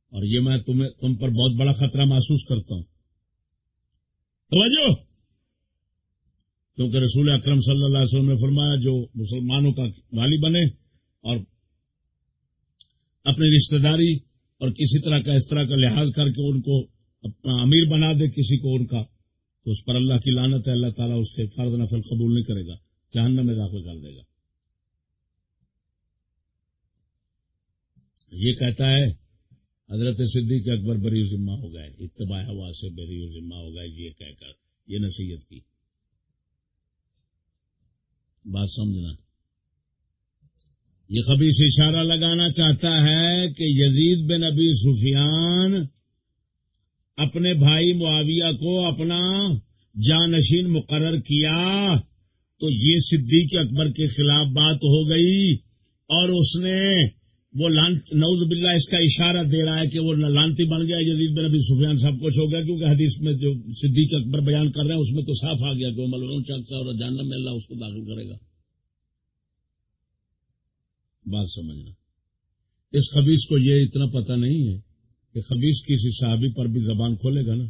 اور یہ میں تمہیں تم پر بہت بڑا خطرہ محسوس کرتا ہوں۔ توجہ! کیونکہ رسول اکرم صلی اللہ علیہ وسلم نے فرمایا جو مسلمانوں کا والی بنے اور اپنی رشتہ داری اور کسی طرح کا اس طرح کا لحاظ کر کے ان کو اپنا امیر بنا دے، کسی کو ان کا، تو اس پر اللہ کی لانت ہے، اللہ تعالیٰ اس کے فرض نفل قبول نہیں کرے گا، جہنم میں داخل کر دے گا۔ یہ کہتا ہے، حضرت صدیق اکبر بری ذمہ ہو گئے، اتباع ہوا سے بری ذمہ ہو گئے، یہ کہہ کر، یہ نصیحت کی۔ بات سمجھنا۔ یہ خبیص سے اشارہ لگانا چاہتا ہے کہ یزید بن ابی سفیان اپنے بھائی معاویہ کو اپنا جانشین مقرر کیا تو یہ صدیق اکبر کے خلاف بات ہو گئی اور اس نے وہ نوز باللہ، اس کا اشارہ دے رہا ہے کہ وہ لانتی بن گیا جدید بن ابھی سفیان سب کچھ ہو گیا، کیونکہ حدیث میں جو صدیق اکبر بیان کر رہے ہیں، اس میں تو صاف آ گیا کہ وہ ملون چاکسا اور جاننا میں اللہ اس کو داخل کرے گا۔ بات سمجھنا۔ اس خبیص کو یہ اتنا پتہ نہیں ہے کہ خبیص کسی صحابی پر بھی زبان کھولے گا نا۔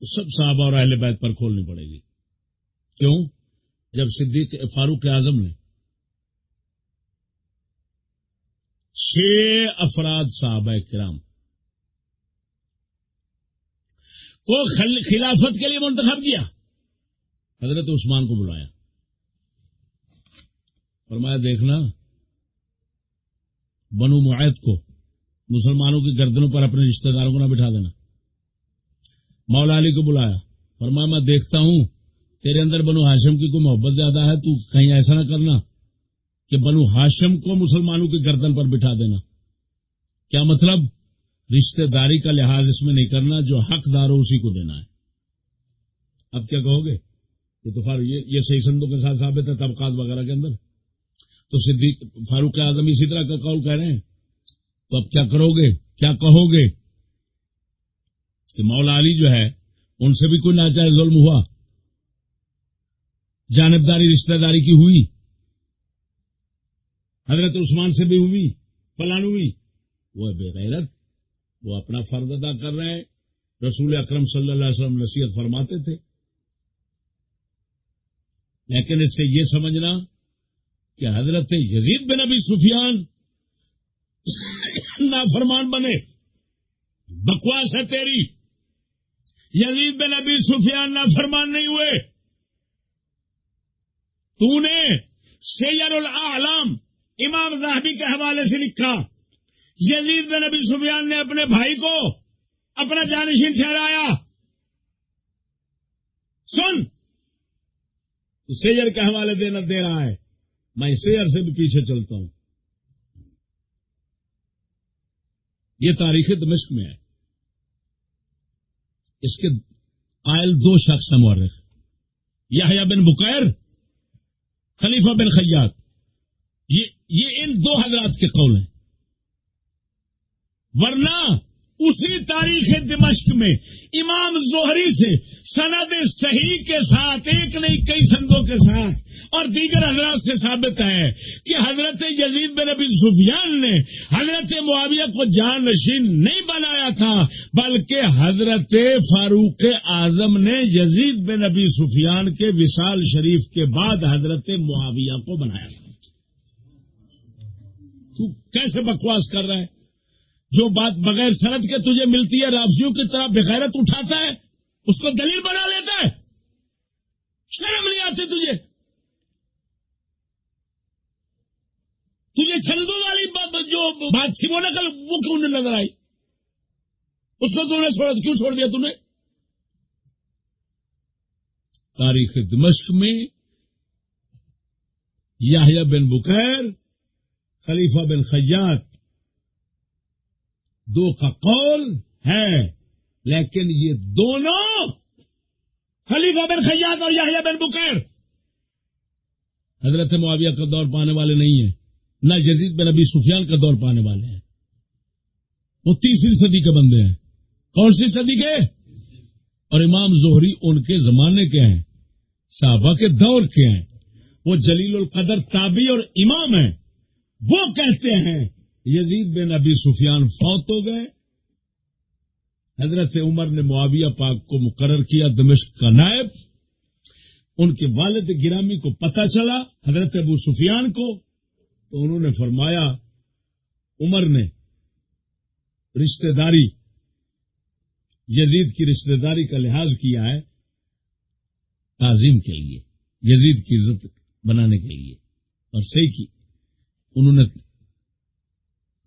تو سب صحابہ اور اہل بیت پر کھولنی پڑے گی۔ کیوں؟ جب صدیق فاروق اعظم نے چھ افراد صحابہ کرام کو خلافت کے لیے منتخب کیا۔ حضرت عثمان کو بلایا۔ فرمایا، دیکھنا، بنو معاہد کو مسلمانوں کی گردنوں پر اپنے رشتہ داروں کو نہ بٹھا دینا۔ مولا علی کو بلایا۔ فرمایا، میں دیکھتا ہوں، تیرے اندر بنو ہاشم کی کوئی محبت زیادہ ہے، تو کہیں ایسا نہ کرنا۔ کہ بنو ہاشم کو مسلمانوں کی گردن پر بٹھا دینا۔ کیا مطلب؟ رشتہ داری کا لحاظ اس میں نہیں کرنا، جو حق دار ہو اسی کو دینا ہے۔ اب کیا کہو گے؟ یہ تو یہ صحیح سندوں کے ساتھ ثابت ہے، طبقات وغیرہ کے اندر۔ تو صدیق، فاروق اعظم اسی طرح کا قول کہہ رہے ہیں۔ تو اب کیا کرو گے؟ کیا کہو گے؟ کہ مولا علی جو ہے، ان سے بھی کوئی ناچائز ظلم ہوا۔ جانبداری، رشتہ داری کی ہوئی۔ حضرت عثمان سے بھی ہوئی، فلان ہوئی۔ وہ بے غیرت، وہ اپنا فرد ادا کر رہے ہیں۔ رسول اکرم صلی اللہ علیہ وسلم نصیحت فرماتے تھے۔ لیکن اس سے یہ سمجھنا کہ حضرت یزید بن ابی سفیان نافرمان بنے۔ بکواس ہے تیری۔ یزید بن ابی سفیان نافرمان نہیں ہوئے۔ تو نے سیر العالم امام زاہبی کے حوالے سے لکھا، یزید بن ابی سفیان نے اپنے بھائی کو اپنا جانشین ٹھہرایا۔ سن، تو سیجر کے حوالے دینا دے رہا ہے۔ میں اسی عرصے بھی پیچھے چلتا ہوں۔ یہ تاریخ دمشق میں ہے۔ اس کے قائل دو شخص ہیں مورخ۔ یحییٰ بن بکیر، خلیفہ بن خیات یہ یہ ان دو حضرات کے قول ہیں۔ ورنہ اسی تاریخ دمشق میں امام زہری سے سند صحیح کے ساتھ، ایک نہیں، کئی سندوں کے ساتھ اور دیگر حضرات سے ثابت ہے کہ حضرت یزید بن نبی سفیان نے حضرت معاویہ کو جان نشین نہیں بنایا تھا، بلکہ حضرت فاروق اعظم نے یزید بن نبی سفیان کے وشال شریف کے بعد حضرت معاویہ کو بنایا تھا۔ تو کیسے بکواس کر رہا ہے؟ جو بات بغیر سرد کے تجھے ملتی ہے، رافضیوں کی طرح بغیرت اٹھاتا ہے، اس کو دلیل بنا لیتا ہے۔ شرم نہیں آتی تجھے؟ تجھے سندوں والی جو بات تھی، وہ نقل وہ کیوں نہیں نظر آئی؟ اس کو تم نے کیوں چھوڑ دیا تم نے؟ تاریخ دمشق میں یاہیا بن بکیر خلیفہ بن خیات دو کا قول ہے، لیکن یہ دونوں خلیفہ بن خیات اور یاہیا بن بکیر۔ حضرت معاویہ کا دور پانے والے نہیں ہیں، نہ جزید بن ابی سفیان کا دور پانے والے ہیں۔ وہ تیسری صدی کے بندے ہیں۔ کون سی صدی کے؟ اور امام زہری ان کے زمانے کے ہیں، صحابہ کے دور کے ہیں۔ وہ جلیل القدر تابی اور امام ہیں۔ وہ کہتے ہیں، یزید بن ابی سفیان فوت ہو گئے۔ حضرت عمر نے معاویہ پاک کو مقرر کیا دمشق کا نائب۔ ان کے والد گرامی کو پتہ چلا حضرت ابو سفیان کو۔ تو انہوں نے فرمایا، عمر نے رشتہ داری، یزید کی رشتہ داری کا لحاظ کیا ہے تعظیم کے لیے، یزید کی عزت بنانے کے لیے اور صحیح کی۔ انہوں نے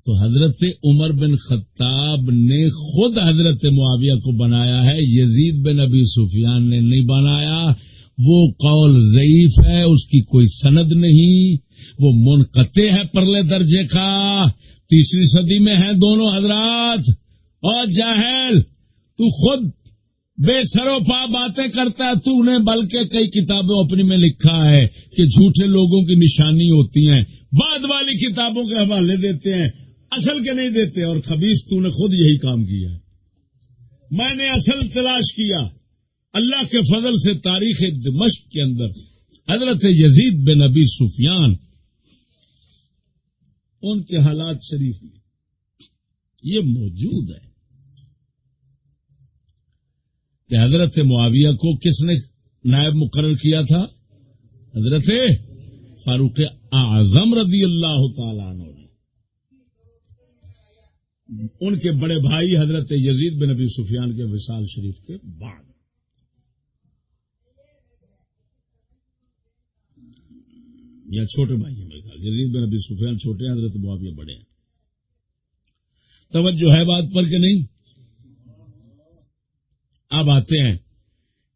تو حضرت عمر بن خطاب نے خود حضرت معاویہ کو بنایا ہے، یزید بن ابی سفیان نے نہیں بنایا۔ وہ قول ضعیف ہے، اس کی کوئی سند نہیں۔ وہ منقطع ہے پرلے درجے کا۔ تیسری صدی میں ہیں دونوں حضرات۔ اور جاہل، تو خود بے سرو پا باتیں کرتا ہے تو نے بلکہ کئی کتابوں اپنی میں لکھا ہے کہ جھوٹے لوگوں کی نشانی ہوتی ہیں، بعد والی کتابوں کے حوالے دیتے ہیں، اصل کے نہیں دیتے، اور خبیص تو نے خود یہی کام کیا ہے۔ میں نے اصل تلاش کیا، اللہ کے فضل سے تاریخ دمشق کے اندر حضرت یزید بن نبی سفیان، ان کے حالات شریف میں یہ موجود ہے کہ حضرت معاویہ کو کس نے نائب مقرر کیا تھا؟ حضرت فاروق اعظم رضی اللہ تعالیٰ عنہ نے۔ ان کے بڑے بھائی حضرت یزید بن نبی سفیان کے وشال شریف کے بعد۔ یا چھوٹے بھائی ہیں میرے خیال، یزید بن نبی سفیان چھوٹے ہیں، حضرت معاویہ بڑے ہیں۔ توجہ ہے بات پر کہ نہیں؟ اب آتے ہیں۔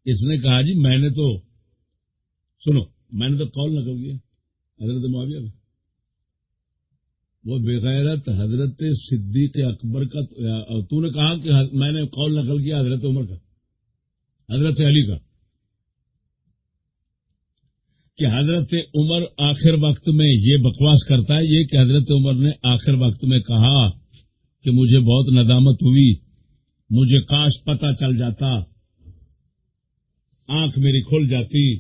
اس نے کہا جی میں نے تو سنو، میں نے تو کال نکل گیا حضرت معاویہ کا۔ وہ بغیرت حضرت صدیق اکبر کا تو نے کہا کہ میں نے قول نقل کیا حضرت عمر کا، حضرت علی کا۔ کہ حضرت عمر آخر وقت میں یہ بکواس کرتا ہے، یہ کہ حضرت عمر نے آخر وقت میں کہا کہ مجھے بہت ندامت ہوئی۔ مجھے کاش پتا چل جاتا۔ آنکھ میری کھل جاتی۔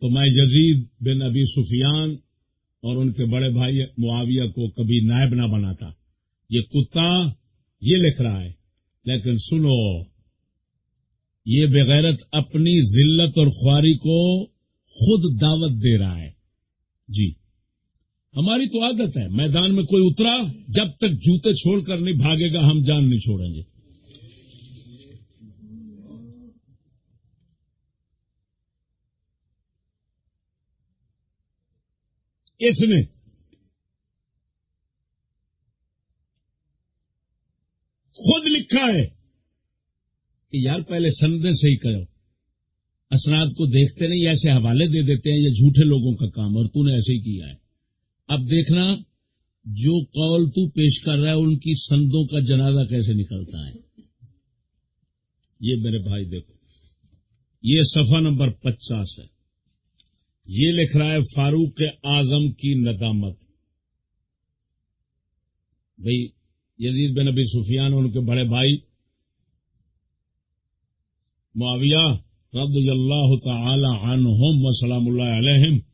تو میں یزید بن ابی سفیان اور ان کے بڑے بھائی معاویہ کو کبھی نائب نہ بناتا۔ یہ کتا یہ لکھ رہا ہے، لیکن سنو، یہ بغیرت اپنی ذلت اور خواری کو خود دعوت دے رہا ہے۔ جی۔ ہماری تو عادت ہے، میدان میں کوئی اترا، جب تک جوتے چھوڑ کر نہیں بھاگے گا، ہم جان نہیں چھوڑیں گے۔ اس نے خود لکھا ہے کہ یار پہلے سندے سے ہی کرو۔ اسناد کو دیکھتے نہیں، ایسے حوالے دے دیتے ہیں، یہ جھوٹے لوگوں کا کام اور تو نے ایسے ہی کیا ہے۔ اب دیکھنا جو قول تو پیش کر رہا ہے، ان کی سندوں کا جنازہ کیسے نکلتا ہے؟ یہ میرے بھائی دیکھو، یہ صفحہ نمبر پچاس ہے۔ یہ لکھ رہا ہے، فاروق اعظم کی ندامت۔ بھائی، یزید بن نبی سفیان، ان کے بڑے بھائی معاویہ رضی اللہ تعالی عنہم و سلام اللہ علیہم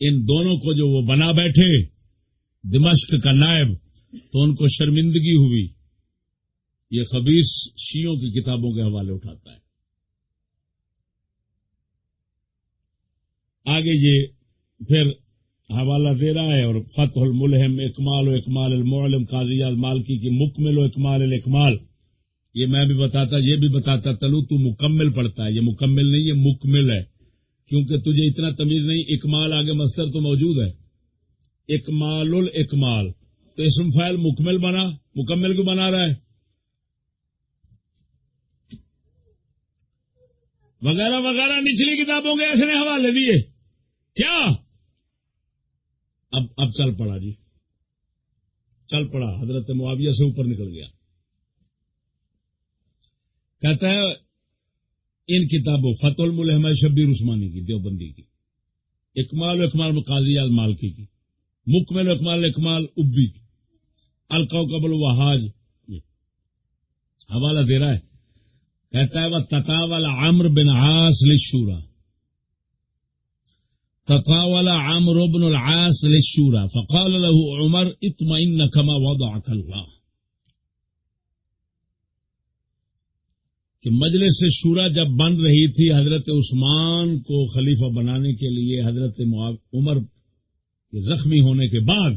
ان دونوں کو جو وہ بنا بیٹھے دمشق کا نائب، تو ان کو شرمندگی ہوئی۔ یہ خبیص شیوں کی کتابوں کے حوالے اٹھاتا ہے۔ آگے یہ پھر حوالہ دے رہا ہے اور فتح الملحم اکمال و اکمال المعلم، قاضی المالکی کی مکمل و اکمال الاکمال۔ یہ میں بھی بتاتا، یہ بھی بتاتا تلو تو مکمل پڑتا ہے۔ یہ مکمل نہیں، یہ مکمل ہے۔ کیونکہ تجھے اتنا تمیز نہیں، اکمال آگے مستر تو موجود ہے۔ اکمال۔ الاکمال تو اسم فائل مکمل بنا، مکمل کو بنا رہا ہے؟ وغیرہ وغیرہ نچلی کتابوں کے ایسے حوالے دیے۔ کیا؟ اب اب چل پڑا جی۔ چل پڑا، حضرت معاویہ سے اوپر نکل گیا۔ کہتا ہے ان کتابوں، فتح الملحمہ شبیر عثمانی کی، دیوبندی کی، اکمال و اکمال قاضی المالکی کی مکمل اکمال اکمال ابی کی القو قبل وحاج حوالہ دے رہا ہے، کہتا ہے وہ تتاول عمر بن عاص لشورا تطاول عمرو بن العاص للشورى، فقال له عمر، اطمئن كما وضعك الله۔ کہ مجلس شورا جب بن رہی تھی حضرت عثمان کو خلیفہ بنانے کے لیے حضرت عمر کے زخمی ہونے کے بعد،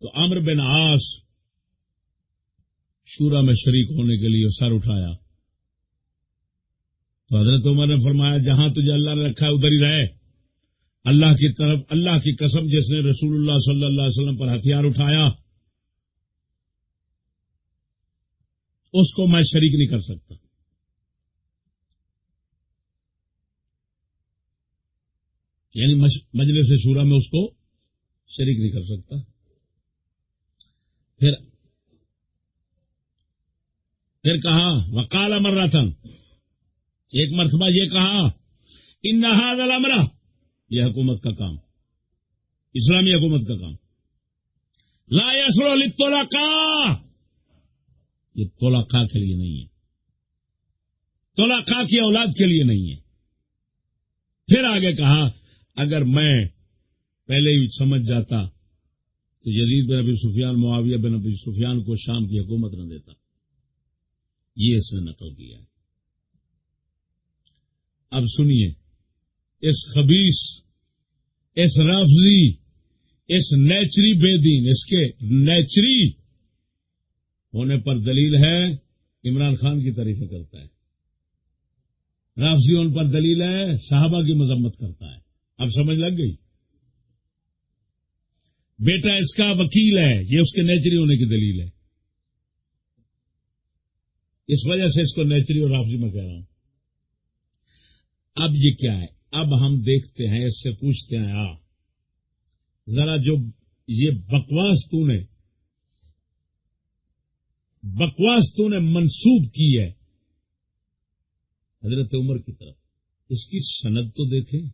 تو امر بن آس شورا میں شریک ہونے کے لیے سر اٹھایا۔ تو حضرت عمر نے فرمایا، جہاں تجھے اللہ نے رکھا ہے، ادھر ہی رہے اللہ کی طرف، اللہ کی قسم، جس نے رسول اللہ صلی اللہ علیہ وسلم پر ہتھیار اٹھایا اس کو میں شریک نہیں کر سکتا۔ یعنی مجلس سے شورا میں اس کو شریک نہیں کر سکتا۔ پھر پھر کہا وکال امر رتن ایک مرتبہ یہ کہا، ان نہاد المرا یہ حکومت کا کام۔ اسلامی حکومت کا کام۔ لا یسرو کا یہ تولا کے لیے نہیں ہے۔ تولا کی اولاد کے لیے نہیں ہے۔ پھر آگے کہا، اگر میں پہلے ہی سمجھ جاتا تو یزید بن ابی سفیان، معاویہ بن ابی سفیان کو شام کی حکومت نہ دیتا۔ یہ اس نے نقل کیا ہے۔ اب سنیے، اس خبیص اس رافضی، اس نیچری بے دین، اس کے نیچری ہونے پر دلیل ہے، عمران خان کی تعریف کرتا ہے۔ رافضی ان پر دلیل ہے، صحابہ کی مذمت کرتا ہے۔ اب سمجھ لگ گئی؟ بیٹا اس کا وکیل ہے، یہ اس کے نیچری ہونے کی دلیل ہے۔ اس وجہ سے اس کو نیچری اور رافضی میں کہہ رہا ہوں۔ اب یہ کیا ہے؟ اب ہم دیکھتے ہیں، اس سے پوچھتے ہیں آ ذرا جو یہ بکواس تو نے بکواس تو نے منسوب کی ہے۔ حضرت عمر کی طرف۔ اس کی سند تو دیکھیں۔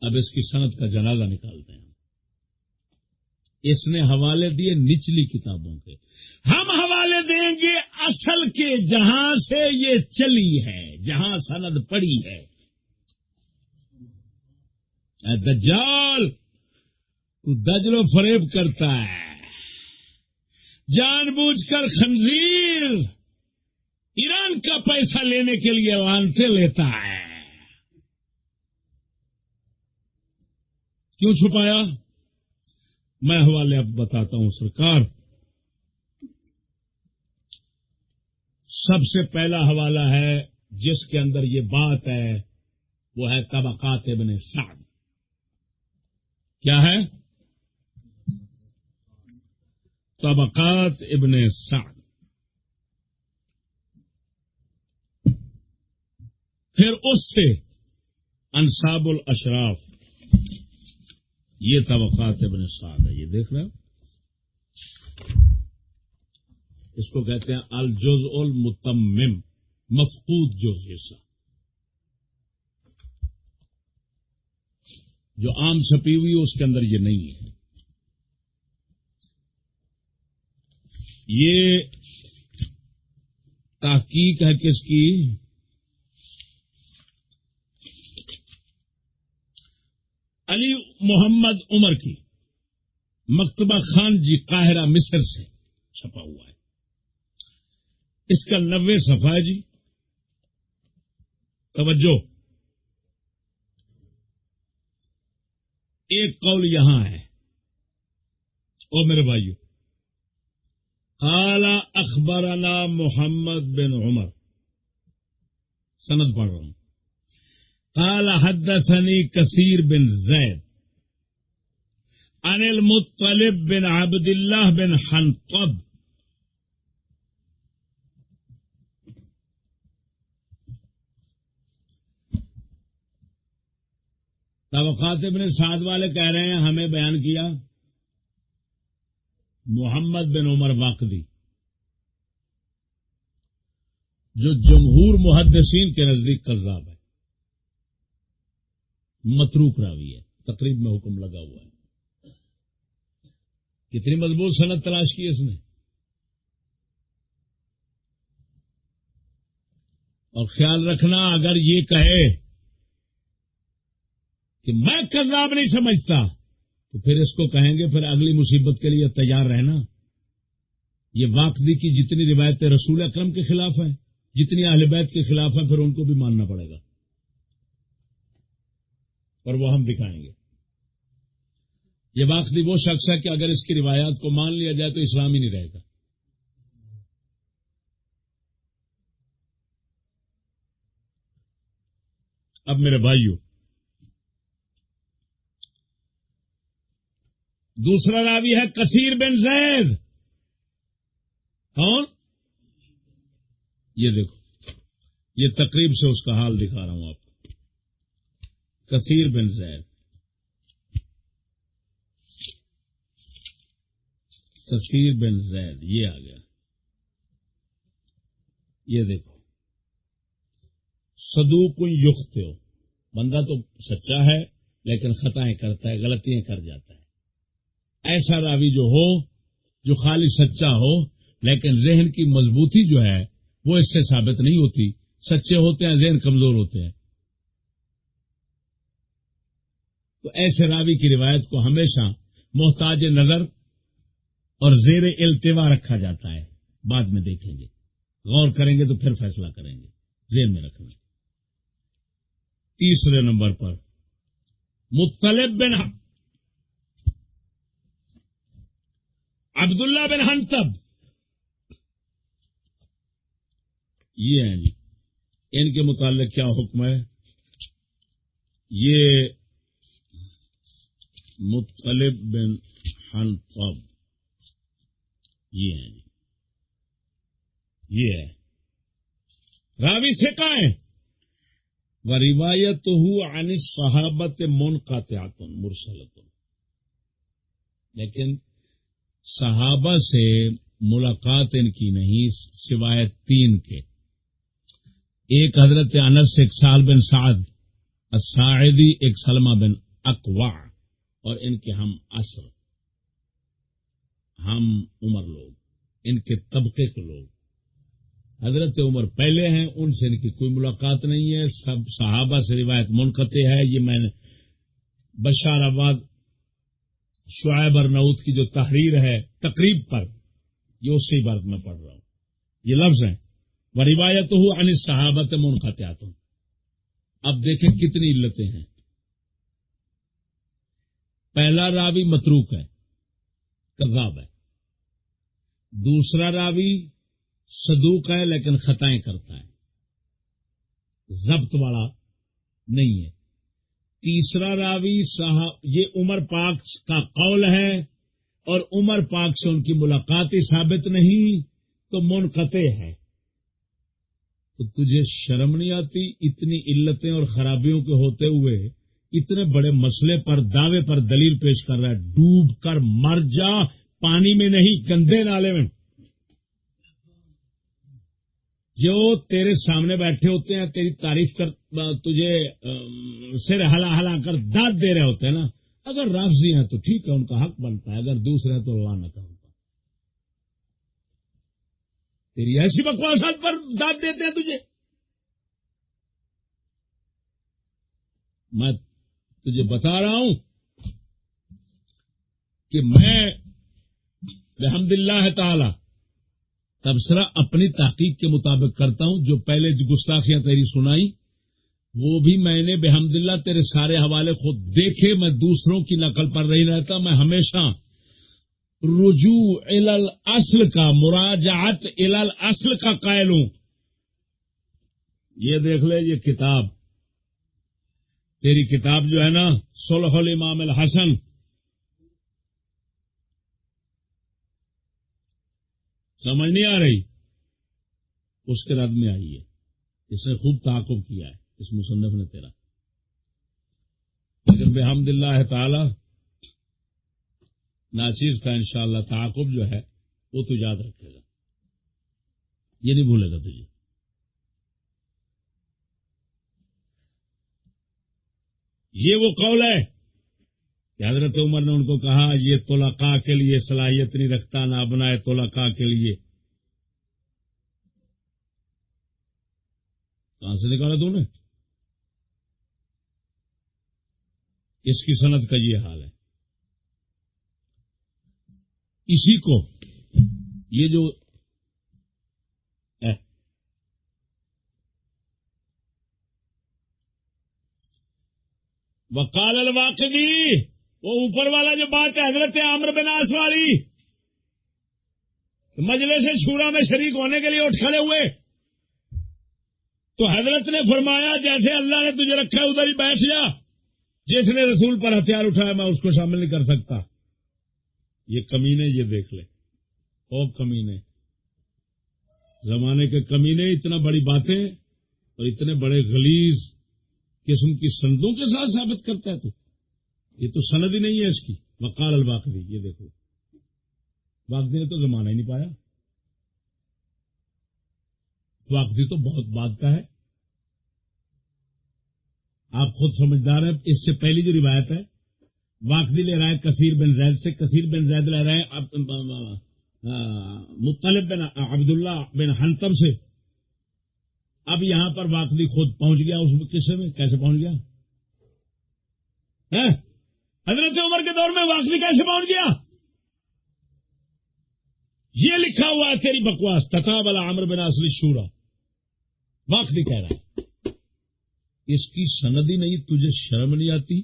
اب اس کی سند کا جنازہ نکالتے ہیں۔ اس نے حوالے دیے نچلی کتابوں کے۔ ہم حوالے دیں گے اصل کے جہاں سے یہ چلی ہے، جہاں سند پڑی ہے۔ اے دجال، تو دجل و فریب کرتا ہے۔ جان بوجھ کر خنزیر ایران کا پیسہ لینے کے لیے وہاں سے لیتا ہے۔ کیوں چھپایا؟ میں حوالے اب بتاتا ہوں سرکار۔ سب سے پہلا حوالہ ہے جس کے اندر یہ بات ہے، وہ ہے طبقات ابن سعد۔ کیا ہے؟ طبقات ابن سعد۔ پھر اس سے انصاب الاشراف۔ یہ طبقات ابن سعد ہے، یہ دیکھ رہے ہیں اس کو کہتے ہیں الجز المتمم، مفقود جو حصہ۔ جو عام چھپی ہوئی اس کے اندر یہ نہیں ہے۔ یہ تحقیق ہے کس کی؟ علی محمد عمر کی۔ مکتبہ خان جی قاہرہ مصر سے چھپا ہوا ہے۔ اس کا نوے صفحہ جی۔ توجہ۔ ایک قول یہاں ہے۔ او میرے بھائیو قال اخبرنا محمد بن عمر. سند پڑھ رہا ہوں. قال حدثني كثير بن زيد عن المطلب بن عبد الله بن حنطب. توقات ابن سعد والے کہہ رہے ہیں، ہمیں بیان کیا۔ محمد بن عمر واقدی جو جمہور محدثین کے نزدیک قذاب ہے، متروک راوی ہے، تقریب میں حکم لگا ہوا ہے۔ کتنی مضبوط صنعت تلاش کی اس نے۔ اور خیال رکھنا، اگر یہ کہے کہ میں کذاب نہیں سمجھتا تو پھر اس کو کہیں گے پھر اگلی مصیبت کے لیے تیار رہنا۔ یہ واقعی کی جتنی روایتیں رسول اکرم کے خلاف ہیں جتنی اہل بیت کے خلاف ہیں پھر ان کو بھی ماننا پڑے گا۔ اور وہ ہم دکھائیں گے۔ یہ واقعی وہ شخص ہے کہ اگر اس کی روایات کو مان لیا جائے تو اسلام ہی نہیں رہے گا۔ اب میرے بھائیوں دوسرا راوی ہے کثیر بن زید۔ کون؟ یہ دیکھو۔ یہ تقریب سے اس کا حال دکھا رہا ہوں آپ کو۔ کثیر بن زید۔ کثیر بن زید، یہ آ گیا۔ یہ دیکھو۔ سدوک یخت ہو۔ بندہ تو سچا ہے، لیکن خطائیں کرتا ہے، غلطیاں کر جاتا ہے۔ ایسا راوی جو ہو، جو خالی سچا ہو، لیکن ذہن کی مضبوطی جو ہے، وہ اس سے ثابت نہیں ہوتی۔ سچے ہوتے ہیں، ذہن کمزور ہوتے ہیں۔ تو ایسے راوی کی روایت کو ہمیشہ محتاج نظر اور زیر التوا رکھا جاتا ہے۔ بعد میں دیکھیں گے۔ غور کریں گے تو پھر فیصلہ کریں گے۔ ذہن میں رکھنا۔ تیسرے نمبر پر مطلب بن عبداللہ بن ہنتب یہ ہیں جی۔ ان کے متعلق کیا حکم ہے؟ یہ مطلب بن ہنتب یہ ہیں جی۔ یہ ہے۔ راوی سے کہیں و روایت ہو عن صحابت من کا مرسلت لیکن صحابہ سے ملاقات ان کی نہیں، سوائے تین کے۔ ایک حضرت انس، ایک سال بن سعد، الساعدی، ایک سلمہ بن اقوا اور ان کے ہم اثر ہم عمر لوگ، ان کے طبقے کے لوگ۔ حضرت عمر پہلے ہیں، ان سے ان کی کوئی ملاقات نہیں ہے۔ سب صحابہ سے روایت منقطع ہے۔ یہ میں نے بشار آباد شعیب ارنعود کی جو تحریر ہے تقریب پر، یہ اس سے میں پڑھ رہا ہوں۔ یہ لفظ ہیں وہ روایت ہو ان صحابت منقطعات اب دیکھیں کتنی علتیں ہیں۔ پہلا راوی متروک ہے، کذاب ہے۔ دوسرا راوی صدوق ہے لیکن خطائیں کرتا ہے۔ ضبط والا نہیں ہے۔ تیسرا راوی صاحب یہ عمر پاک کا قول ہے اور عمر پاک سے ان کی ملاقات ثابت نہیں تو منقطع ہے۔ تو تجھے شرم نہیں آتی اتنی علتیں اور خرابیوں کے ہوتے ہوئے اتنے بڑے مسئلے پر دعوے پر دلیل پیش کر رہا ہے؟ ڈوب کر مر جا، پانی میں نہیں، گندے نالے میں۔ جو تیرے سامنے بیٹھے ہوتے ہیں، تیری تعریف کر، تجھے سر ہلا ہلا کر داد دے رہے ہوتے ہیں نا، اگر رافضی ہیں تو ٹھیک ہے، ان کا حق بنتا ہے، اگر دوسرے ہیں تو لانت ہے ان کا تیری ایسی بکواسات پر داد دیتے ہیں تجھے۔ میں تجھے بتا رہا ہوں کہ میں الحمد اللہ تعالی تبصرہ اپنی تحقیق کے مطابق کرتا ہوں، جو پہلے گستاخیاں تیری سنائی، وہ بھی میں نے بحمد اللہ، تیرے سارے حوالے خود دیکھے، میں دوسروں کی نقل پر نہیں رہتا، میں ہمیشہ رجوع اصل کا، مراجعت اصل کا قائل ہوں۔ یہ دیکھ لے، یہ کتاب۔ تیری کتاب جو ہے نا، صلح الامام الحسن سمجھ نہیں آ رہی۔ اس کے رد میں آئی ہے۔ اس نے خوب تعاقب کیا ہے۔ اس مصنف نے تیرا۔ لیکن بحمد اللہ تعالی، ناچیز کا انشاءاللہ تعاقب جو ہے، وہ تو یاد رکھے گا۔ یہ نہیں بھولے گا تجھے۔ یہ وہ قول ہے۔ حضرت عمر نے ان کو کہا یہ تولاقا کے لیے صلاحیت نہیں رکھتا، نہ بنائے تولاقا کے لیے۔ کہاں سے نکالا تو نے؟ اس کی صنعت کا یہ حال ہے۔ اسی کو یہ جو وکال الواقعی وہ اوپر والا جو بات ہے، حضرت عامر بناس والی۔ مجلے سے شورا میں شریک ہونے کے لیے اٹھ کھڑے ہوئے۔ تو حضرت نے فرمایا، جیسے اللہ نے تجھے رکھا ادھر ہی بیٹھ جا۔ جس نے رسول پر ہتھیار اٹھایا، میں اس کو شامل نہیں کر سکتا۔ یہ کمینے یہ دیکھ لے۔ او کمینے۔ زمانے کے کمینے اتنا بڑی باتیں اور اتنے بڑے غلیظ قسم کی سندوں کے ساتھ ثابت کرتا ہے تو۔ یہ تو سند ہی نہیں ہے اس کی۔ وقال الباقی یہ دیکھو۔ واقعی نے تو زمانہ ہی نہیں پایا۔ واقعی تو بہت بات کا ہے۔ آپ خود سمجھدار ہیں، اس سے پہلی جو روایت ہے واقعی لے رہا ہے کثیر بن زید سے۔ کثیر بن زید لے رہے ہیں مطلب بن عبداللہ بن ہنتم سے۔ اب یہاں پر واقعی خود پہنچ گیا، اس قصے میں؟ کیسے پہنچ گیا؟ ہاں؟ حضرت عمر کے دور میں واقعی کیسے پہنچ گیا؟ یہ لکھا ہوا ہے تیری بکواس تتا والا عمر بن اصلی شورا واقعی کہہ رہا ہے۔ اس کی سندی نہیں، تجھے شرم نہیں آتی؟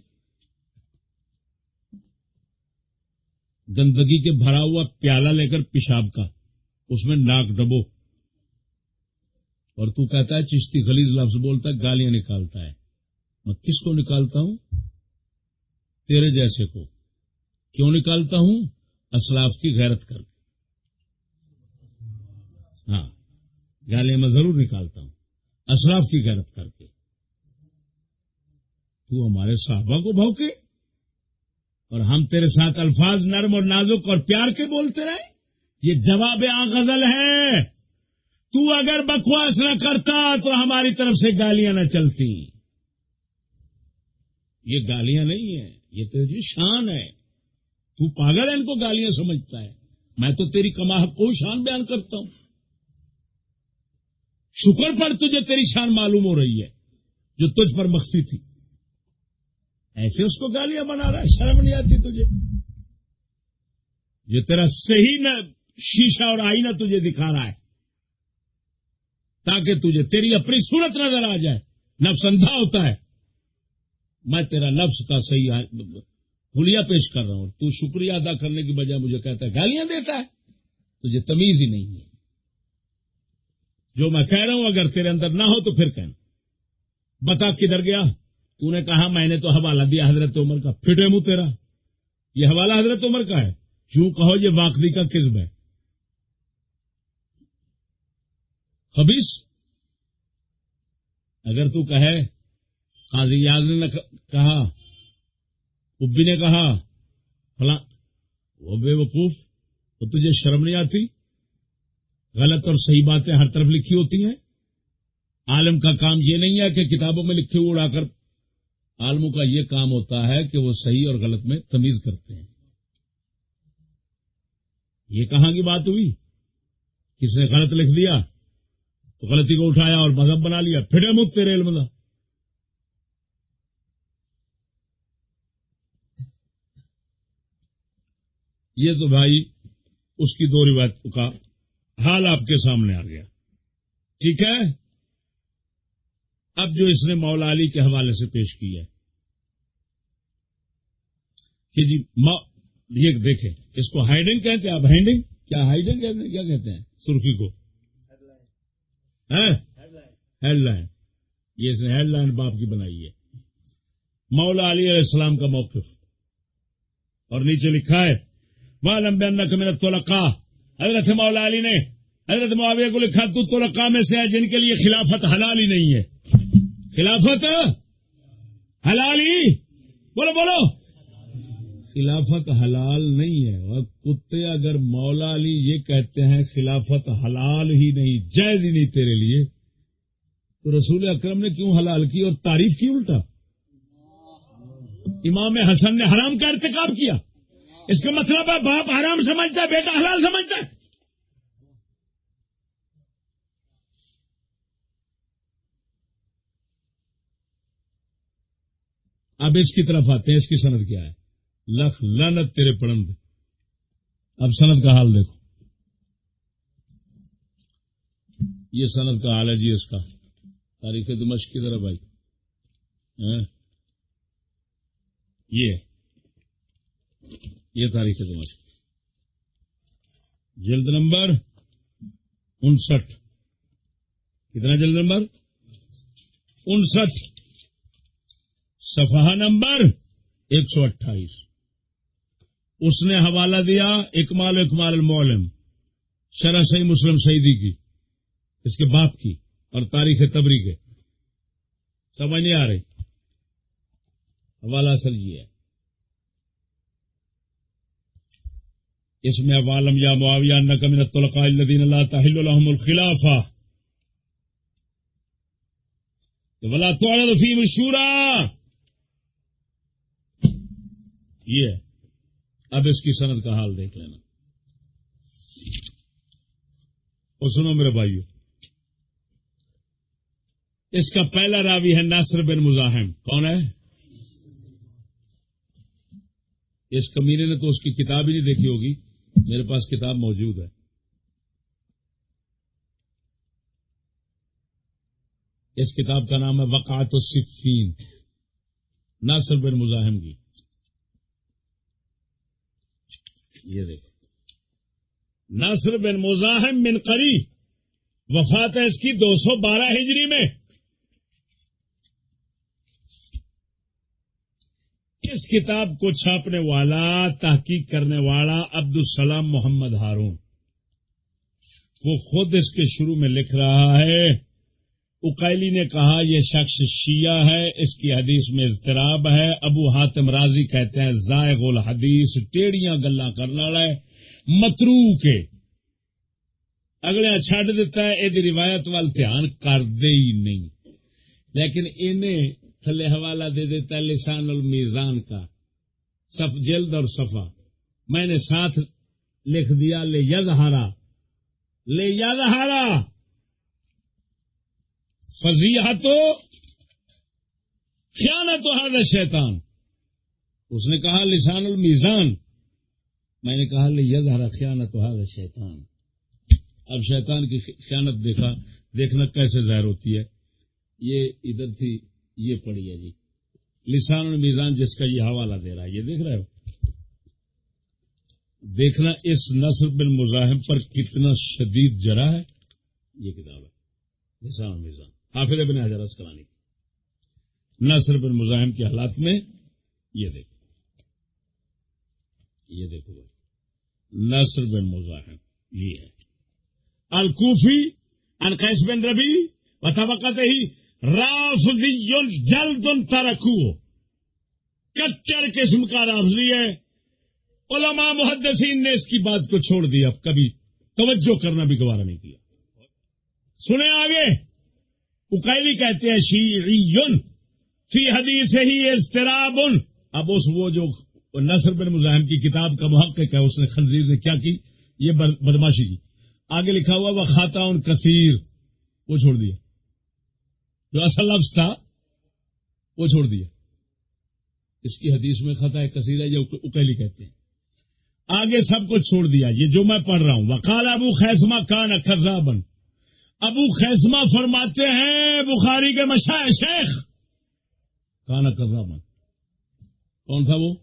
گندگی کے بھرا ہوا پیالہ لے کر پیشاب کا، اس میں ناک ڈبو۔ اور تو کہتا ہے، چشتی خلیز لفظ بولتا ہے، گالیاں نکالتا ہے۔ میں کس کو نکالتا ہوں؟ تیرے جیسے کو کیوں نکالتا ہوں؟ اسلاف کی غیرت کر کے۔ ہاں گالیاں میں ضرور نکالتا ہوں۔ اسلاف کی غیرت کر کے۔ تو ہمارے صحابہ کو بھوکے اور ہم تیرے ساتھ الفاظ نرم اور نازک اور پیار کے بولتے رہے؟ یہ جواب آ غزل ہے۔ تو اگر بکواس نہ کرتا تو ہماری طرف سے گالیاں نہ چلتی یہ گالیاں نہیں ہیں۔ یہ تیری جی شان ہے۔ تو پاگل ہے ان کو گالیاں سمجھتا ہے۔ میں تو تیری کما کو شان بیان کرتا ہوں۔ شکر پر تجھے تیری شان معلوم ہو رہی ہے، جو تجھ پر مخفی تھی۔ ایسے اس کو گالیاں بنا رہا ہے، شرم نہیں آتی تجھے۔ یہ تیرا صحیح نہ شیشہ اور آئینہ تجھے دکھا رہا ہے۔ تاکہ تجھے تیری اپنی صورت نظر آ جائے، نفس اندھا ہوتا ہے۔ میں تیرا نفس کا صحیح ہاں، حلیہ پیش کر رہا ہوں، تو شکریہ ادا کرنے کی بجائے مجھے کہتا ہے، گالیاں دیتا ہے؟ تجھے تمیز ہی نہیں ہے۔ جو میں کہہ رہا ہوں، اگر تیرے اندر نہ ہو تو پھر کہنا۔ بتا کدھر گیا؟ تو نے کہا، میں نے تو حوالہ دیا حضرت عمر کا۔ پھٹے منہ تیرا۔ یہ حوالہ حضرت عمر کا ہے۔ کیوں کہو یہ واقعی کا قسم ہے۔ خبیص، اگر تو کہے قاضی یاز نے کہا ابی نے کہا، فلاں وہ بے وقوف تو تجھے شرم نہیں آتی؟ غلط اور صحیح باتیں ہر طرف لکھی ہوتی ہیں۔ عالم کا کام یہ نہیں ہے کہ کتابوں میں لکھے ہوئے اڑا کر عالموں کا یہ کام ہوتا ہے کہ وہ صحیح اور غلط میں تمیز کرتے ہیں۔ یہ کہاں کی بات ہوئی؟ کس نے غلط لکھ دیا؟ تو غلطی کو اٹھایا اور مذہب بنا لیا۔ پھر مت تیرے علم دا یہ تو بھائی اس کی دو روایت کا حال آپ کے سامنے آ گیا۔ ٹھیک ہے؟ اب جو اس نے مولا علی کے حوالے سے پیش کیا ہے۔ کہ جی یہ دیکھیں، اس کو ہائڈنگ کہتے ہیں؟ آپ ہینڈنگ کیا ہائڈنگ کہتے ہیں؟ کیا کہتے ہیں؟ سرخی کو۔ ہاں؟ ہیڈ لائن یہ اس نے ہیڈ لائن باپ کی بنائی ہے۔ مولا علی علیہ السلام کا موقف۔ اور نیچے لکھا ہے وہ لمبے اندر کا میرا تولقا حضرت مولا علی نے، حضرت معاویہ کو لکھا، تو تولقا میں سے ہے جن کے لیے خلافت حلال ہی نہیں ہے۔ خلافت حلال ہی؟ بولو بولو۔ خلافت حلال نہیں ہے۔ اور کتے اگر مولا علی یہ کہتے ہیں خلافت حلال ہی نہیں، جائز ہی نہیں تیرے لیے، تو رسول اکرم نے کیوں حلال کی اور تعریف کی الٹا؟ امام حسن نے حرام کا ارتکاب کیا۔ اس کا مطلب ہے باپ حرام سمجھتا ہے، بیٹا حلال سمجھتا ہے۔ اب اس کی طرف آتے ہیں، اس کی صنعت کیا ہے؟ لکھ لانت تیرے پڑند اب سند کا حال دیکھو۔ یہ سند کا حال ہے جی اس کا۔ تاریخ دمشق کی طرف آئی۔ ہاں۔ یہ۔ یہ تاریخ دمشق جلد نمبر انسٹھ۔ کتنا جلد نمبر؟ انسٹھ۔ صفحہ نمبر ایک سو اٹھائیس۔ اس نے حوالہ دیا اکمال اکمال المعلم، شرح صحیح مسلم سعیدی کی، اس کے باپ کی، اور تاریخ تبری کے سمجھ نہیں آ رہی؟ حوالہ اصل یہ ہے۔ اس میں عوالم یا معاویہ نقم الطلقاء الذین اللہ تحل لهم الخلافہ ولا تعرض فی مشورہ یہ اب اس کی صنعت کا حال دیکھ لینا. اور سنو میرے بھائیو. اس کا پہلا راوی ہے ناصر بن مزاحم. کون ہے؟ اس کمینے نے تو اس کی کتاب ہی نہیں دیکھی ہوگی. میرے پاس کتاب موجود ہے۔ اس کتاب کا نام ہے وقات الصفین، ناصر بن مزاحم کی۔ یہ دیکھو۔ ناصر بن مزاحم بن قری وفات ہے اس کی دو سو بارہ ہجری میں۔ اس کتاب کو چھاپنے والا، تحقیق کرنے والا عبد السلام محمد ہارون۔ وہ خود اس کے شروع میں لکھ رہا ہے اکیلی نے کہا، یہ شخص شیعہ ہے، اس کی حدیث میں اضطراب ہے۔ ابو حاتم راضی کہتے ہیں، زائغ الحدیث ٹیڑیاں گلا کرنے والا ہے مترو کے اگلے چھڈ دیتا ہے، یہ روایت وال دھیان کر دے ہی نہیں۔ لیکن انہیں تھلے حوالہ دے دیتا ہے لسان المیزان کا۔ صف جلد اور صفا۔ میں نے ساتھ لکھ دیا، لے یز ہارا لے یز ہارا فضیح تو خیانت تو شیطان۔ اس نے کہا، لسان المیزان۔ میں نے کہا، لے یز ہارا خیانت تو شیطان۔ اب شیطان کی خیانت دیکھا، دیکھنا کیسے ظاہر ہوتی ہے۔ یہ ادھر تھی۔ یہ پڑی ہے جی۔ لسان المیزان جس کا یہ حوالہ دے رہا ہے، یہ دیکھ رہے ہو؟ دیکھنا اس نصر بن مزاحم پر کتنا شدید جرا ہے۔ یہ کتاب ہے، لسان المیزان۔ حافظ ابن حضرت اسکلانی نصر بن مزاحم کے حالات میں یہ دیکھو۔ یہ دیکھو بھائی، نصر بن مزاحم، یہ ہے۔ الکوفی انقیس بن ربی و طبقت ہی رافضی جلد ترکو کچر قسم کا رافضی ہے. علماء محدثین نے اس کی بات کو چھوڑ دیا. اب کبھی توجہ کرنا بھی گوارا نہیں کیا. سنے آگے. اکیلی کہتے ہیں شیعی فی حدیث ہی اضطراب اب اس وہ جو نصر بن مزاحم کی کتاب کا محقق ہے، اس نے خنزیر نے کیا کی؟ یہ بدماشی کی. آگے لکھا ہوا وہ خاتا ان کثیر وہ چھوڑ دیا. جو اصل لفظ تھا، وہ چھوڑ دیا۔ اس کی حدیث میں خطا کثیر ہے، یہ اکیلی کہتے ہیں۔ آگے سب کچھ چھوڑ دیا۔ یہ جو میں پڑھ رہا ہوں۔ وکال ابو خیسما کان اکرا بن ابو خیسما فرماتے ہیں، بخاری کے مشا شیخ۔ کان اکرا بن کون تھا وہ؟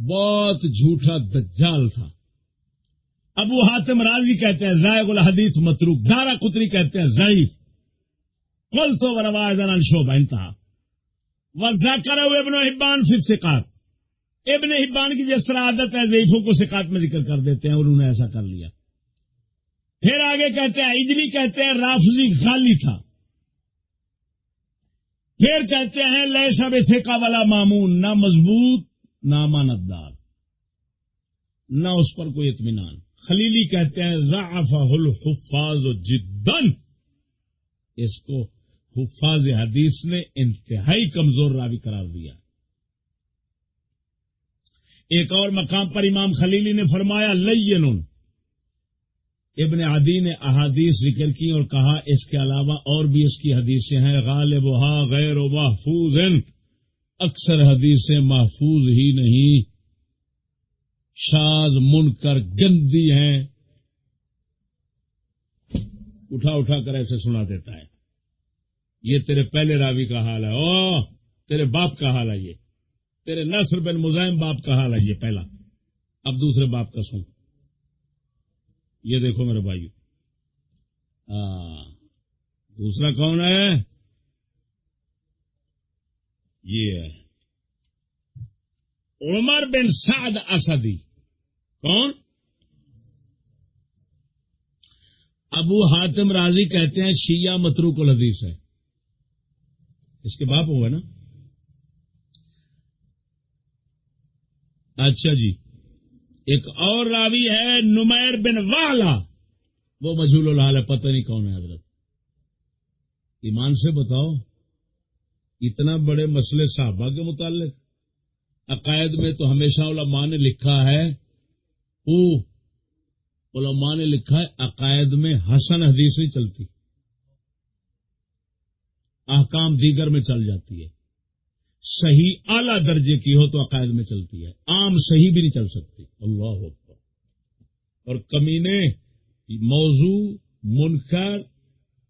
بہت جھوٹا دجال تھا۔ ابو حاتم راضی کہتے ہیں ضائع الحدیث متروک۔ دارا کتری کہتے ہیں، ضعیف۔ کل تو رواج شوبہ انتہا۔ وزا ابن حبان فی سکات ابن حبان کی جس طرح عادت ہے، ضعیفوں کو سکات میں ذکر کر دیتے ہیں اور انہوں نے ایسا کر لیا۔ پھر آگے کہتے ہیں اجلی کہتے ہیں، رافضی خالی تھا۔ پھر کہتے ہیں لیے سب فقہ والا معمون نہ مضبوط، نہ امانت دار نہ اس پر کوئی اطمینان۔ خلیلی کہتے ہیں ضعف الحفاظ جدن اس کو حفاظ حدیث نے انتہائی کمزور راوی قرار دیا۔ ایک اور مقام پر امام خلیلی نے فرمایا لین ابن عدی نے احادیث ذکر کی اور کہا، اس کے علاوہ اور بھی اس کی حدیثیں ہیں۔ غالب ہا غیر و محفوظ۔ اکثر حدیثیں محفوظ ہی نہیں۔ شاز من کر گندی ہیں۔ اٹھا اٹھا کر ایسے سنا دیتا ہے۔ یہ تیرے پہلے راوی کا حال ہے۔ او تیرے باپ کا حال ہے یہ۔ تیرے نصر بن مزائم باپ کا حال ہے یہ پہلا۔ اب دوسرے باپ کا سن۔ یہ دیکھو میرے بھائی ہاں، دوسرا کون ہے؟ یہ ہے۔ عمر بن سعد اسدی۔ کون؟ ابو حاتم راضی کہتے ہیں شیعہ متروک الحدیث ہے۔ اس کے باپ ہوگا نا۔ اچھا جی۔ ایک اور راوی ہے نمیر بن والا۔ وہ مجھول الحال ہے، پتہ نہیں کون ہے حضرت۔ ایمان سے بتاؤ، اتنا بڑے مسئلے صحابہ کے متعلق۔ عقائد میں تو ہمیشہ علماء نے لکھا ہے۔ او، علماء نے لکھا ہے، عقائد میں حسن حدیث نہیں چلتی۔ احکام دیگر میں چل جاتی ہے۔ صحیح اعلی درجے کی ہو تو عقائد میں چلتی ہے۔ عام صحیح بھی نہیں چل سکتی۔ اللہ اور کمینے، موضوع، منکر،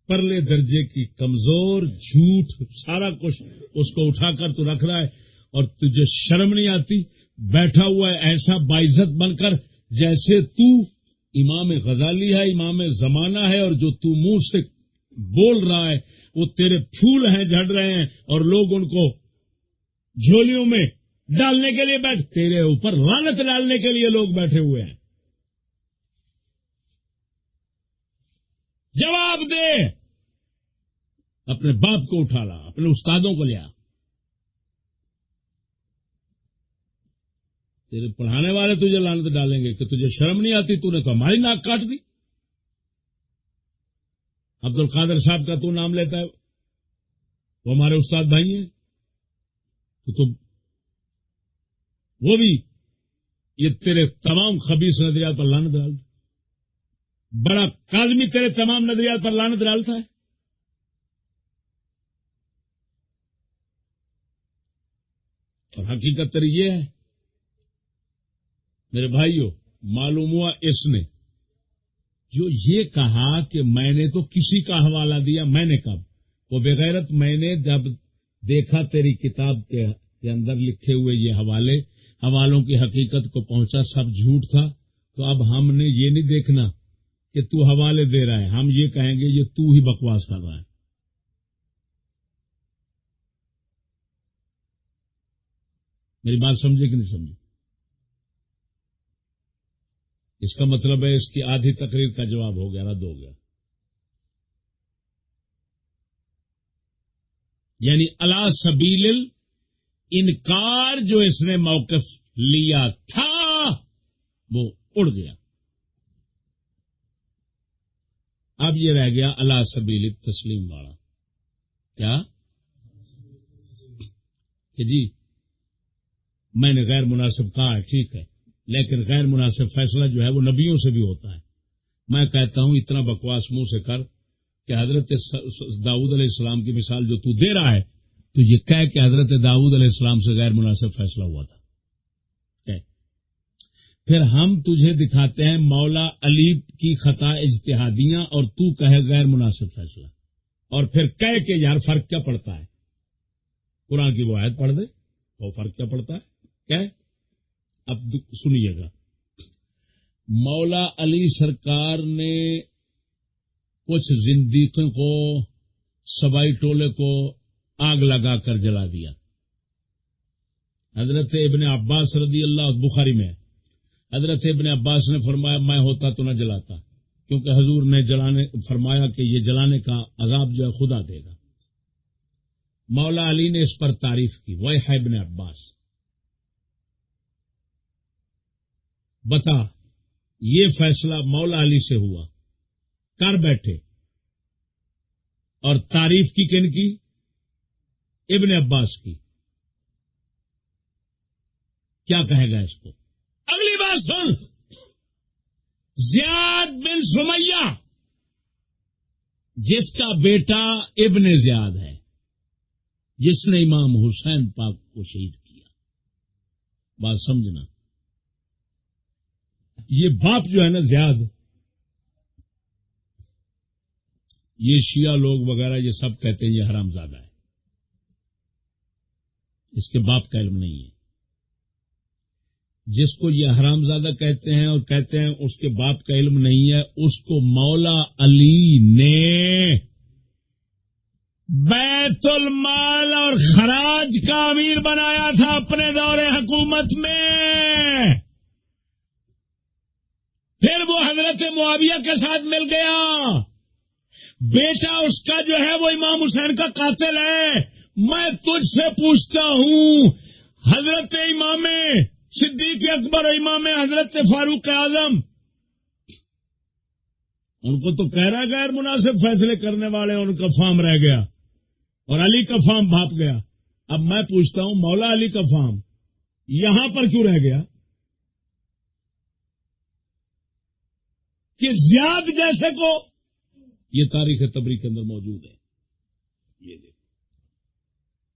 پرلے درجے کی کمزور، جھوٹ، سارا کچھ اس کو اٹھا کر تو رکھ رہا ہے اور تجھے شرم نہیں آتی؟ بیٹھا ہوا ہے ایسا باعزت بن کر جیسے تو امام غزالی ہے، امام زمانہ ہے اور جو تو منہ سے بول رہا ہے، وہ تیرے پھول ہیں، جھڑ رہے ہیں، اور لوگ ان کو جھولیوں میں ڈالنے کے لیے بیٹھ، تیرے اوپر رانت ڈالنے کے لیے لوگ بیٹھے ہوئے ہیں۔ جواب دے۔ اپنے باپ کو اٹھا لا، اپنے استادوں کو لیا۔ تیرے پڑھانے والے تجھے لانت ڈالیں گے کہ تجھے شرم نہیں آتی، تو نے تو ہماری ناک کاٹ دی۔ عبد القادر صاحب کا تو نام لیتا ہے۔ وہ ہمارے استاد بھائی ہیں۔ تو تم وہ بھی یہ تیرے تمام خبیص نظریات پر لانت ڈالتا بڑا کازمی تیرے تمام نظریات پر لانت ڈالتا ہے۔ اور حقیقت تری یہ ہے، میرے بھائیوں معلوم ہوا اس نے جو یہ کہا کہ میں نے تو کسی کا حوالہ دیا، میں نے کب؟ وہ بغیرت میں نے جب دیکھا تیری کتاب کے اندر لکھے ہوئے یہ حوالے، حوالوں کی حقیقت کو پہنچا، سب جھوٹ تھا۔ تو اب ہم نے یہ نہیں دیکھنا کہ تو حوالے دے رہا ہے۔ ہم یہ کہیں گے، یہ تو ہی بکواس کر رہا ہے۔ میری بات سمجھے کہ نہیں سمجھے؟ اس کا مطلب ہے اس کی آدھی تقریر کا جواب ہو گیا، رد ہو گیا۔ یعنی اللہ سبیل انکار جو اس نے موقف لیا تھا، وہ اڑ گیا۔ اب یہ رہ گیا اللہ سبیل تسلیم والا۔ کیا؟ کہ جی میں نے غیر مناسب کہا ٹھیک ہے۔ لیکن غیر مناسب فیصلہ جو ہے وہ نبیوں سے بھی ہوتا ہے۔ میں کہتا ہوں، اتنا بکواس منہ سے کر کہ حضرت داؤد علیہ السلام کی مثال جو تو دے رہا ہے، تو یہ کہہ کہ حضرت داؤد علیہ السلام سے غیر مناسب فیصلہ ہوا تھا۔ پھر ہم تجھے دکھاتے ہیں مولا علی کی خطا اجتہادیاں اور تو کہے غیر مناسب فیصلہ۔ اور پھر کہہ کہ یار فرق کیا پڑتا ہے؟ قرآن کی وہ آیت پڑھ دے وہ فرق کیا پڑتا ہے؟ کہ اب سنیے گا۔ مولا علی سرکار نے کچھ زندگی کو سبائی ٹولے کو آگ لگا کر جلا دیا۔ حضرت ابن عباس رضی اللہ بخاری میں، حضرت ابن عباس نے فرمایا، میں ہوتا تو نہ جلاتا، کیونکہ حضور نے جلانے، فرمایا کہ یہ جلانے کا عذاب جو ہے خدا دے گا۔ مولا علی نے اس پر تعریف کی وہ ہے ابن عباس۔ بتا، یہ فیصلہ مولا علی سے ہوا۔ کر بیٹھے۔ اور تعریف کی کن کی؟ ابن عباس کی۔ کیا کہے گا اس کو؟ اگلی بات سن۔ زیاد بن سمیہ، جس کا بیٹا ابن زیاد ہے، جس نے امام حسین پاک کو شہید کیا۔ بات سمجھنا۔ یہ باپ جو ہے نا زیاد، یہ شیعہ لوگ وغیرہ یہ سب کہتے ہیں یہ حرام زیادہ ہے۔ اس کے باپ کا علم نہیں ہے۔ جس کو یہ حرام زادہ کہتے ہیں اور کہتے ہیں اس کے باپ کا علم نہیں ہے، اس کو مولا علی نے بیت المال اور خراج کا امیر بنایا تھا اپنے دور حکومت میں۔ پھر وہ حضرت معاویہ کے ساتھ مل گیا۔ بیٹا اس کا جو ہے وہ امام حسین کا قاتل ہے۔ میں تجھ سے پوچھتا ہوں، حضرت امام صدیق اکبر، امام حضرت فاروق اعظم، ان کو تو کہہ رہا غیر مناسب فیصلے کرنے والے ان کا فارم رہ گیا۔ اور علی کا فارم بھاپ گیا۔ اب میں پوچھتا ہوں، مولا علی کا فارم یہاں پر کیوں رہ گیا؟ کہ زیاد جیسے کو یہ تاریخ تبری کے اندر موجود ہے۔ یہ دیکھو۔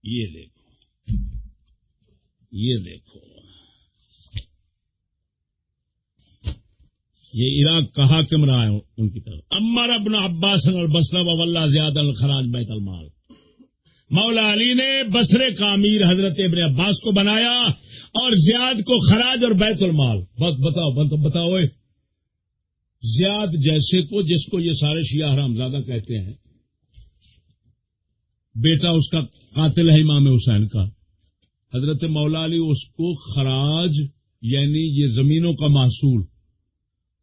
یہ دیکھو۔ یہ دیکھو۔ یہ عراق کا حاکم رہا ہے ان کی طرف۔ امر ابن عباس البسر و زیاد الخراج بیت المال۔ مولا علی نے بسرے کا امیر حضرت ابن عباس کو بنایا اور زیاد کو خراج اور بیت المال۔ بس بتاؤ بتاؤ۔ زیاد جیسے کو جس کو یہ سارے شیعہ حرام زیادہ کہتے ہیں۔ بیٹا اس کا قاتل ہے امام حسین کا۔ حضرت مولا علی اس کو خراج یعنی یہ زمینوں کا محصول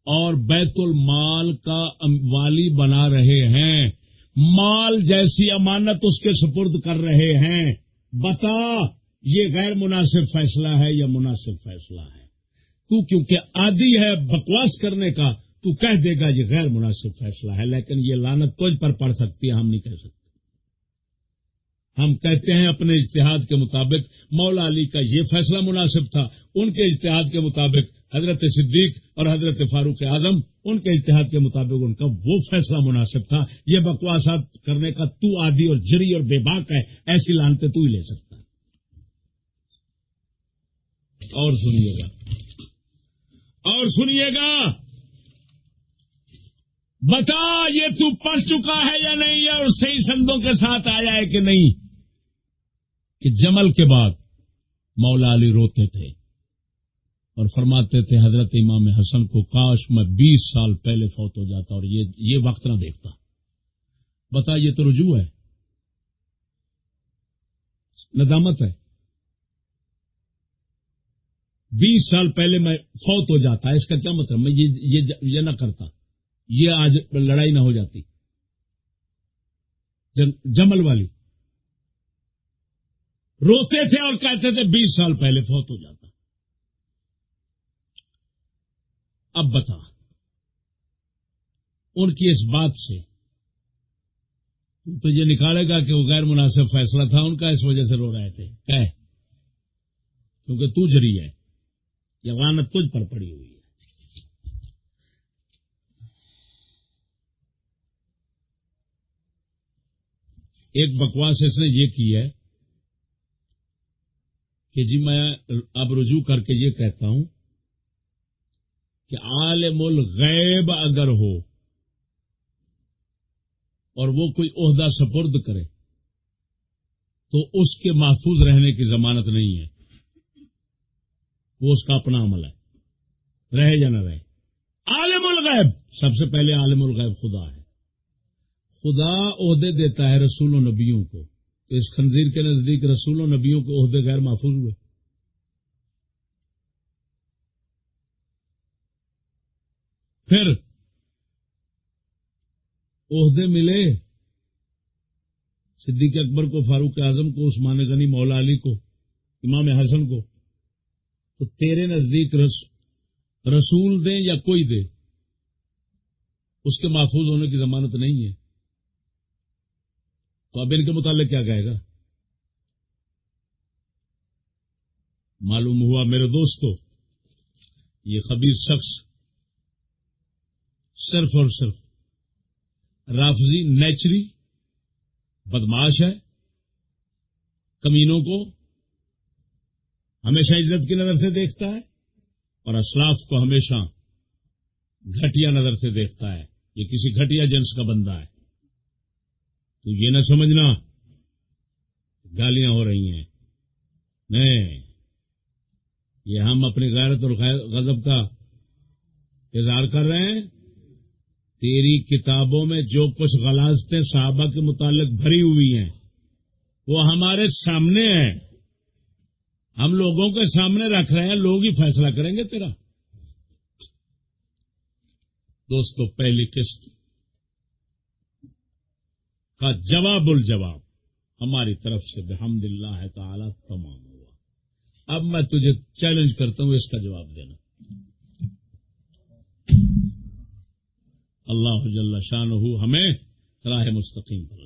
اور بیت المال کا والی بنا رہے ہیں۔ مال جیسی امانت اس کے سپرد کر رہے ہیں۔ بتا، یہ غیر مناسب فیصلہ ہے یا مناسب فیصلہ ہے؟ تو کیونکہ عادی ہے بکواس کرنے کا تو کہہ دے گا یہ غیر مناسب فیصلہ ہے، لیکن یہ لانت تجھ پر پڑ سکتی ہے، ہم نہیں کہہ سکتے۔ ہم کہتے ہیں اپنے اشتہاد کے مطابق مولا علی کا یہ فیصلہ مناسب تھا، ان کے اشتہاد کے مطابق حضرت صدیق اور حضرت فاروق اعظم، ان کے اشتہاد کے مطابق ان کا وہ فیصلہ مناسب تھا۔ یہ بکواسات کرنے کا تو آدھی اور جری اور بے باک ہے، ایسی لانتے تو ہی لے سکتا ہے۔ اور سنیے گا۔ اور سنیے گا۔ بتا یہ تو پڑھ چکا ہے یا نہیں اور صحیح سندوں کے ساتھ آیا ہے کہ نہیں؟ کہ جمل کے بعد مولا علی روتے تھے اور فرماتے تھے، حضرت امام حسن کو کاش میں بیس سال پہلے فوت ہو جاتا اور یہ یہ وقت نہ دیکھتا۔ بتا، یہ تو رجوع ہے۔ ندامت ہے۔ بیس سال پہلے میں فوت ہو جاتا، اس کا کیا مطلب؟ میں یہ نہ کرتا۔ یہ آج لڑائی نہ ہو جاتی۔ جمل والی۔ روتے تھے اور کہتے تھے بیس سال پہلے فوت ہو جاتا۔ اب بتا۔ ان کی اس بات سے تو یہ نکالے گا کہ وہ غیر مناسب فیصلہ تھا، ان کا اس وجہ سے رو رہے تھے۔ کہ کیونکہ تو جری ہے، یہ غانت تجھ پر پڑی ہوئی ہے۔ ایک بکواس اس نے یہ کی ہے کہ جی میں اب رجوع کر کے یہ کہتا ہوں کہ عالم الغیب اگر ہو اور وہ کوئی عہدہ سپرد کرے تو اس کے محفوظ رہنے کی ضمانت نہیں ہے۔ وہ اس کا اپنا عمل ہے۔ رہے یا نہ رہے۔ عالم الغیب، سب سے پہلے عالم الغیب خدا ہے۔ خدا عہدے دیتا ہے رسول و نبیوں کو۔ تو اس خنزیر کے نزدیک رسول و نبیوں کے عہدے غیر محفوظ ہوئے۔ پھر عہدے ملے۔ صدیق اکبر کو، فاروق اعظم کو، عثمان غنی، مولا علی کو، امام حسن کو۔ تو تیرے نزدیک رسول دیں یا کوئی دے؟ اس کے محفوظ ہونے کی ضمانت نہیں ہے۔ تو اب ان کے متعلق کیا کہے گا؟ معلوم ہوا میرے دوستو، یہ خبیر شخص صرف اور صرف رافضی، نیچری بدماش ہے۔ کمینوں کو ہمیشہ عزت کی نظر سے دیکھتا ہے اور اسلاف کو ہمیشہ گھٹیا نظر سے دیکھتا ہے۔ یہ کسی گھٹیا جنس کا بندہ ہے۔ تو یہ نہ سمجھنا گالیاں ہو رہی ہیں۔ نہیں، یہ ہم اپنی غیرت اور غضب کا اظہار کر رہے ہیں۔ تیری کتابوں میں جو کچھ غلازتیں صحابہ کے متعلق بھری ہوئی ہیں، وہ ہمارے سامنے ہیں۔ ہم لوگوں کے سامنے رکھ رہے ہیں، لوگ ہی فیصلہ کریں گے تیرا۔ دوستو، پہلی قسط۔ کا جواب الجواب ہماری طرف سے بحمد اللہ تعالی تمام ہوا۔ اب میں تجھے چیلنج کرتا ہوں، اس کا جواب دینا۔ اللہ جل شان ہمیں راہ مستقیم پر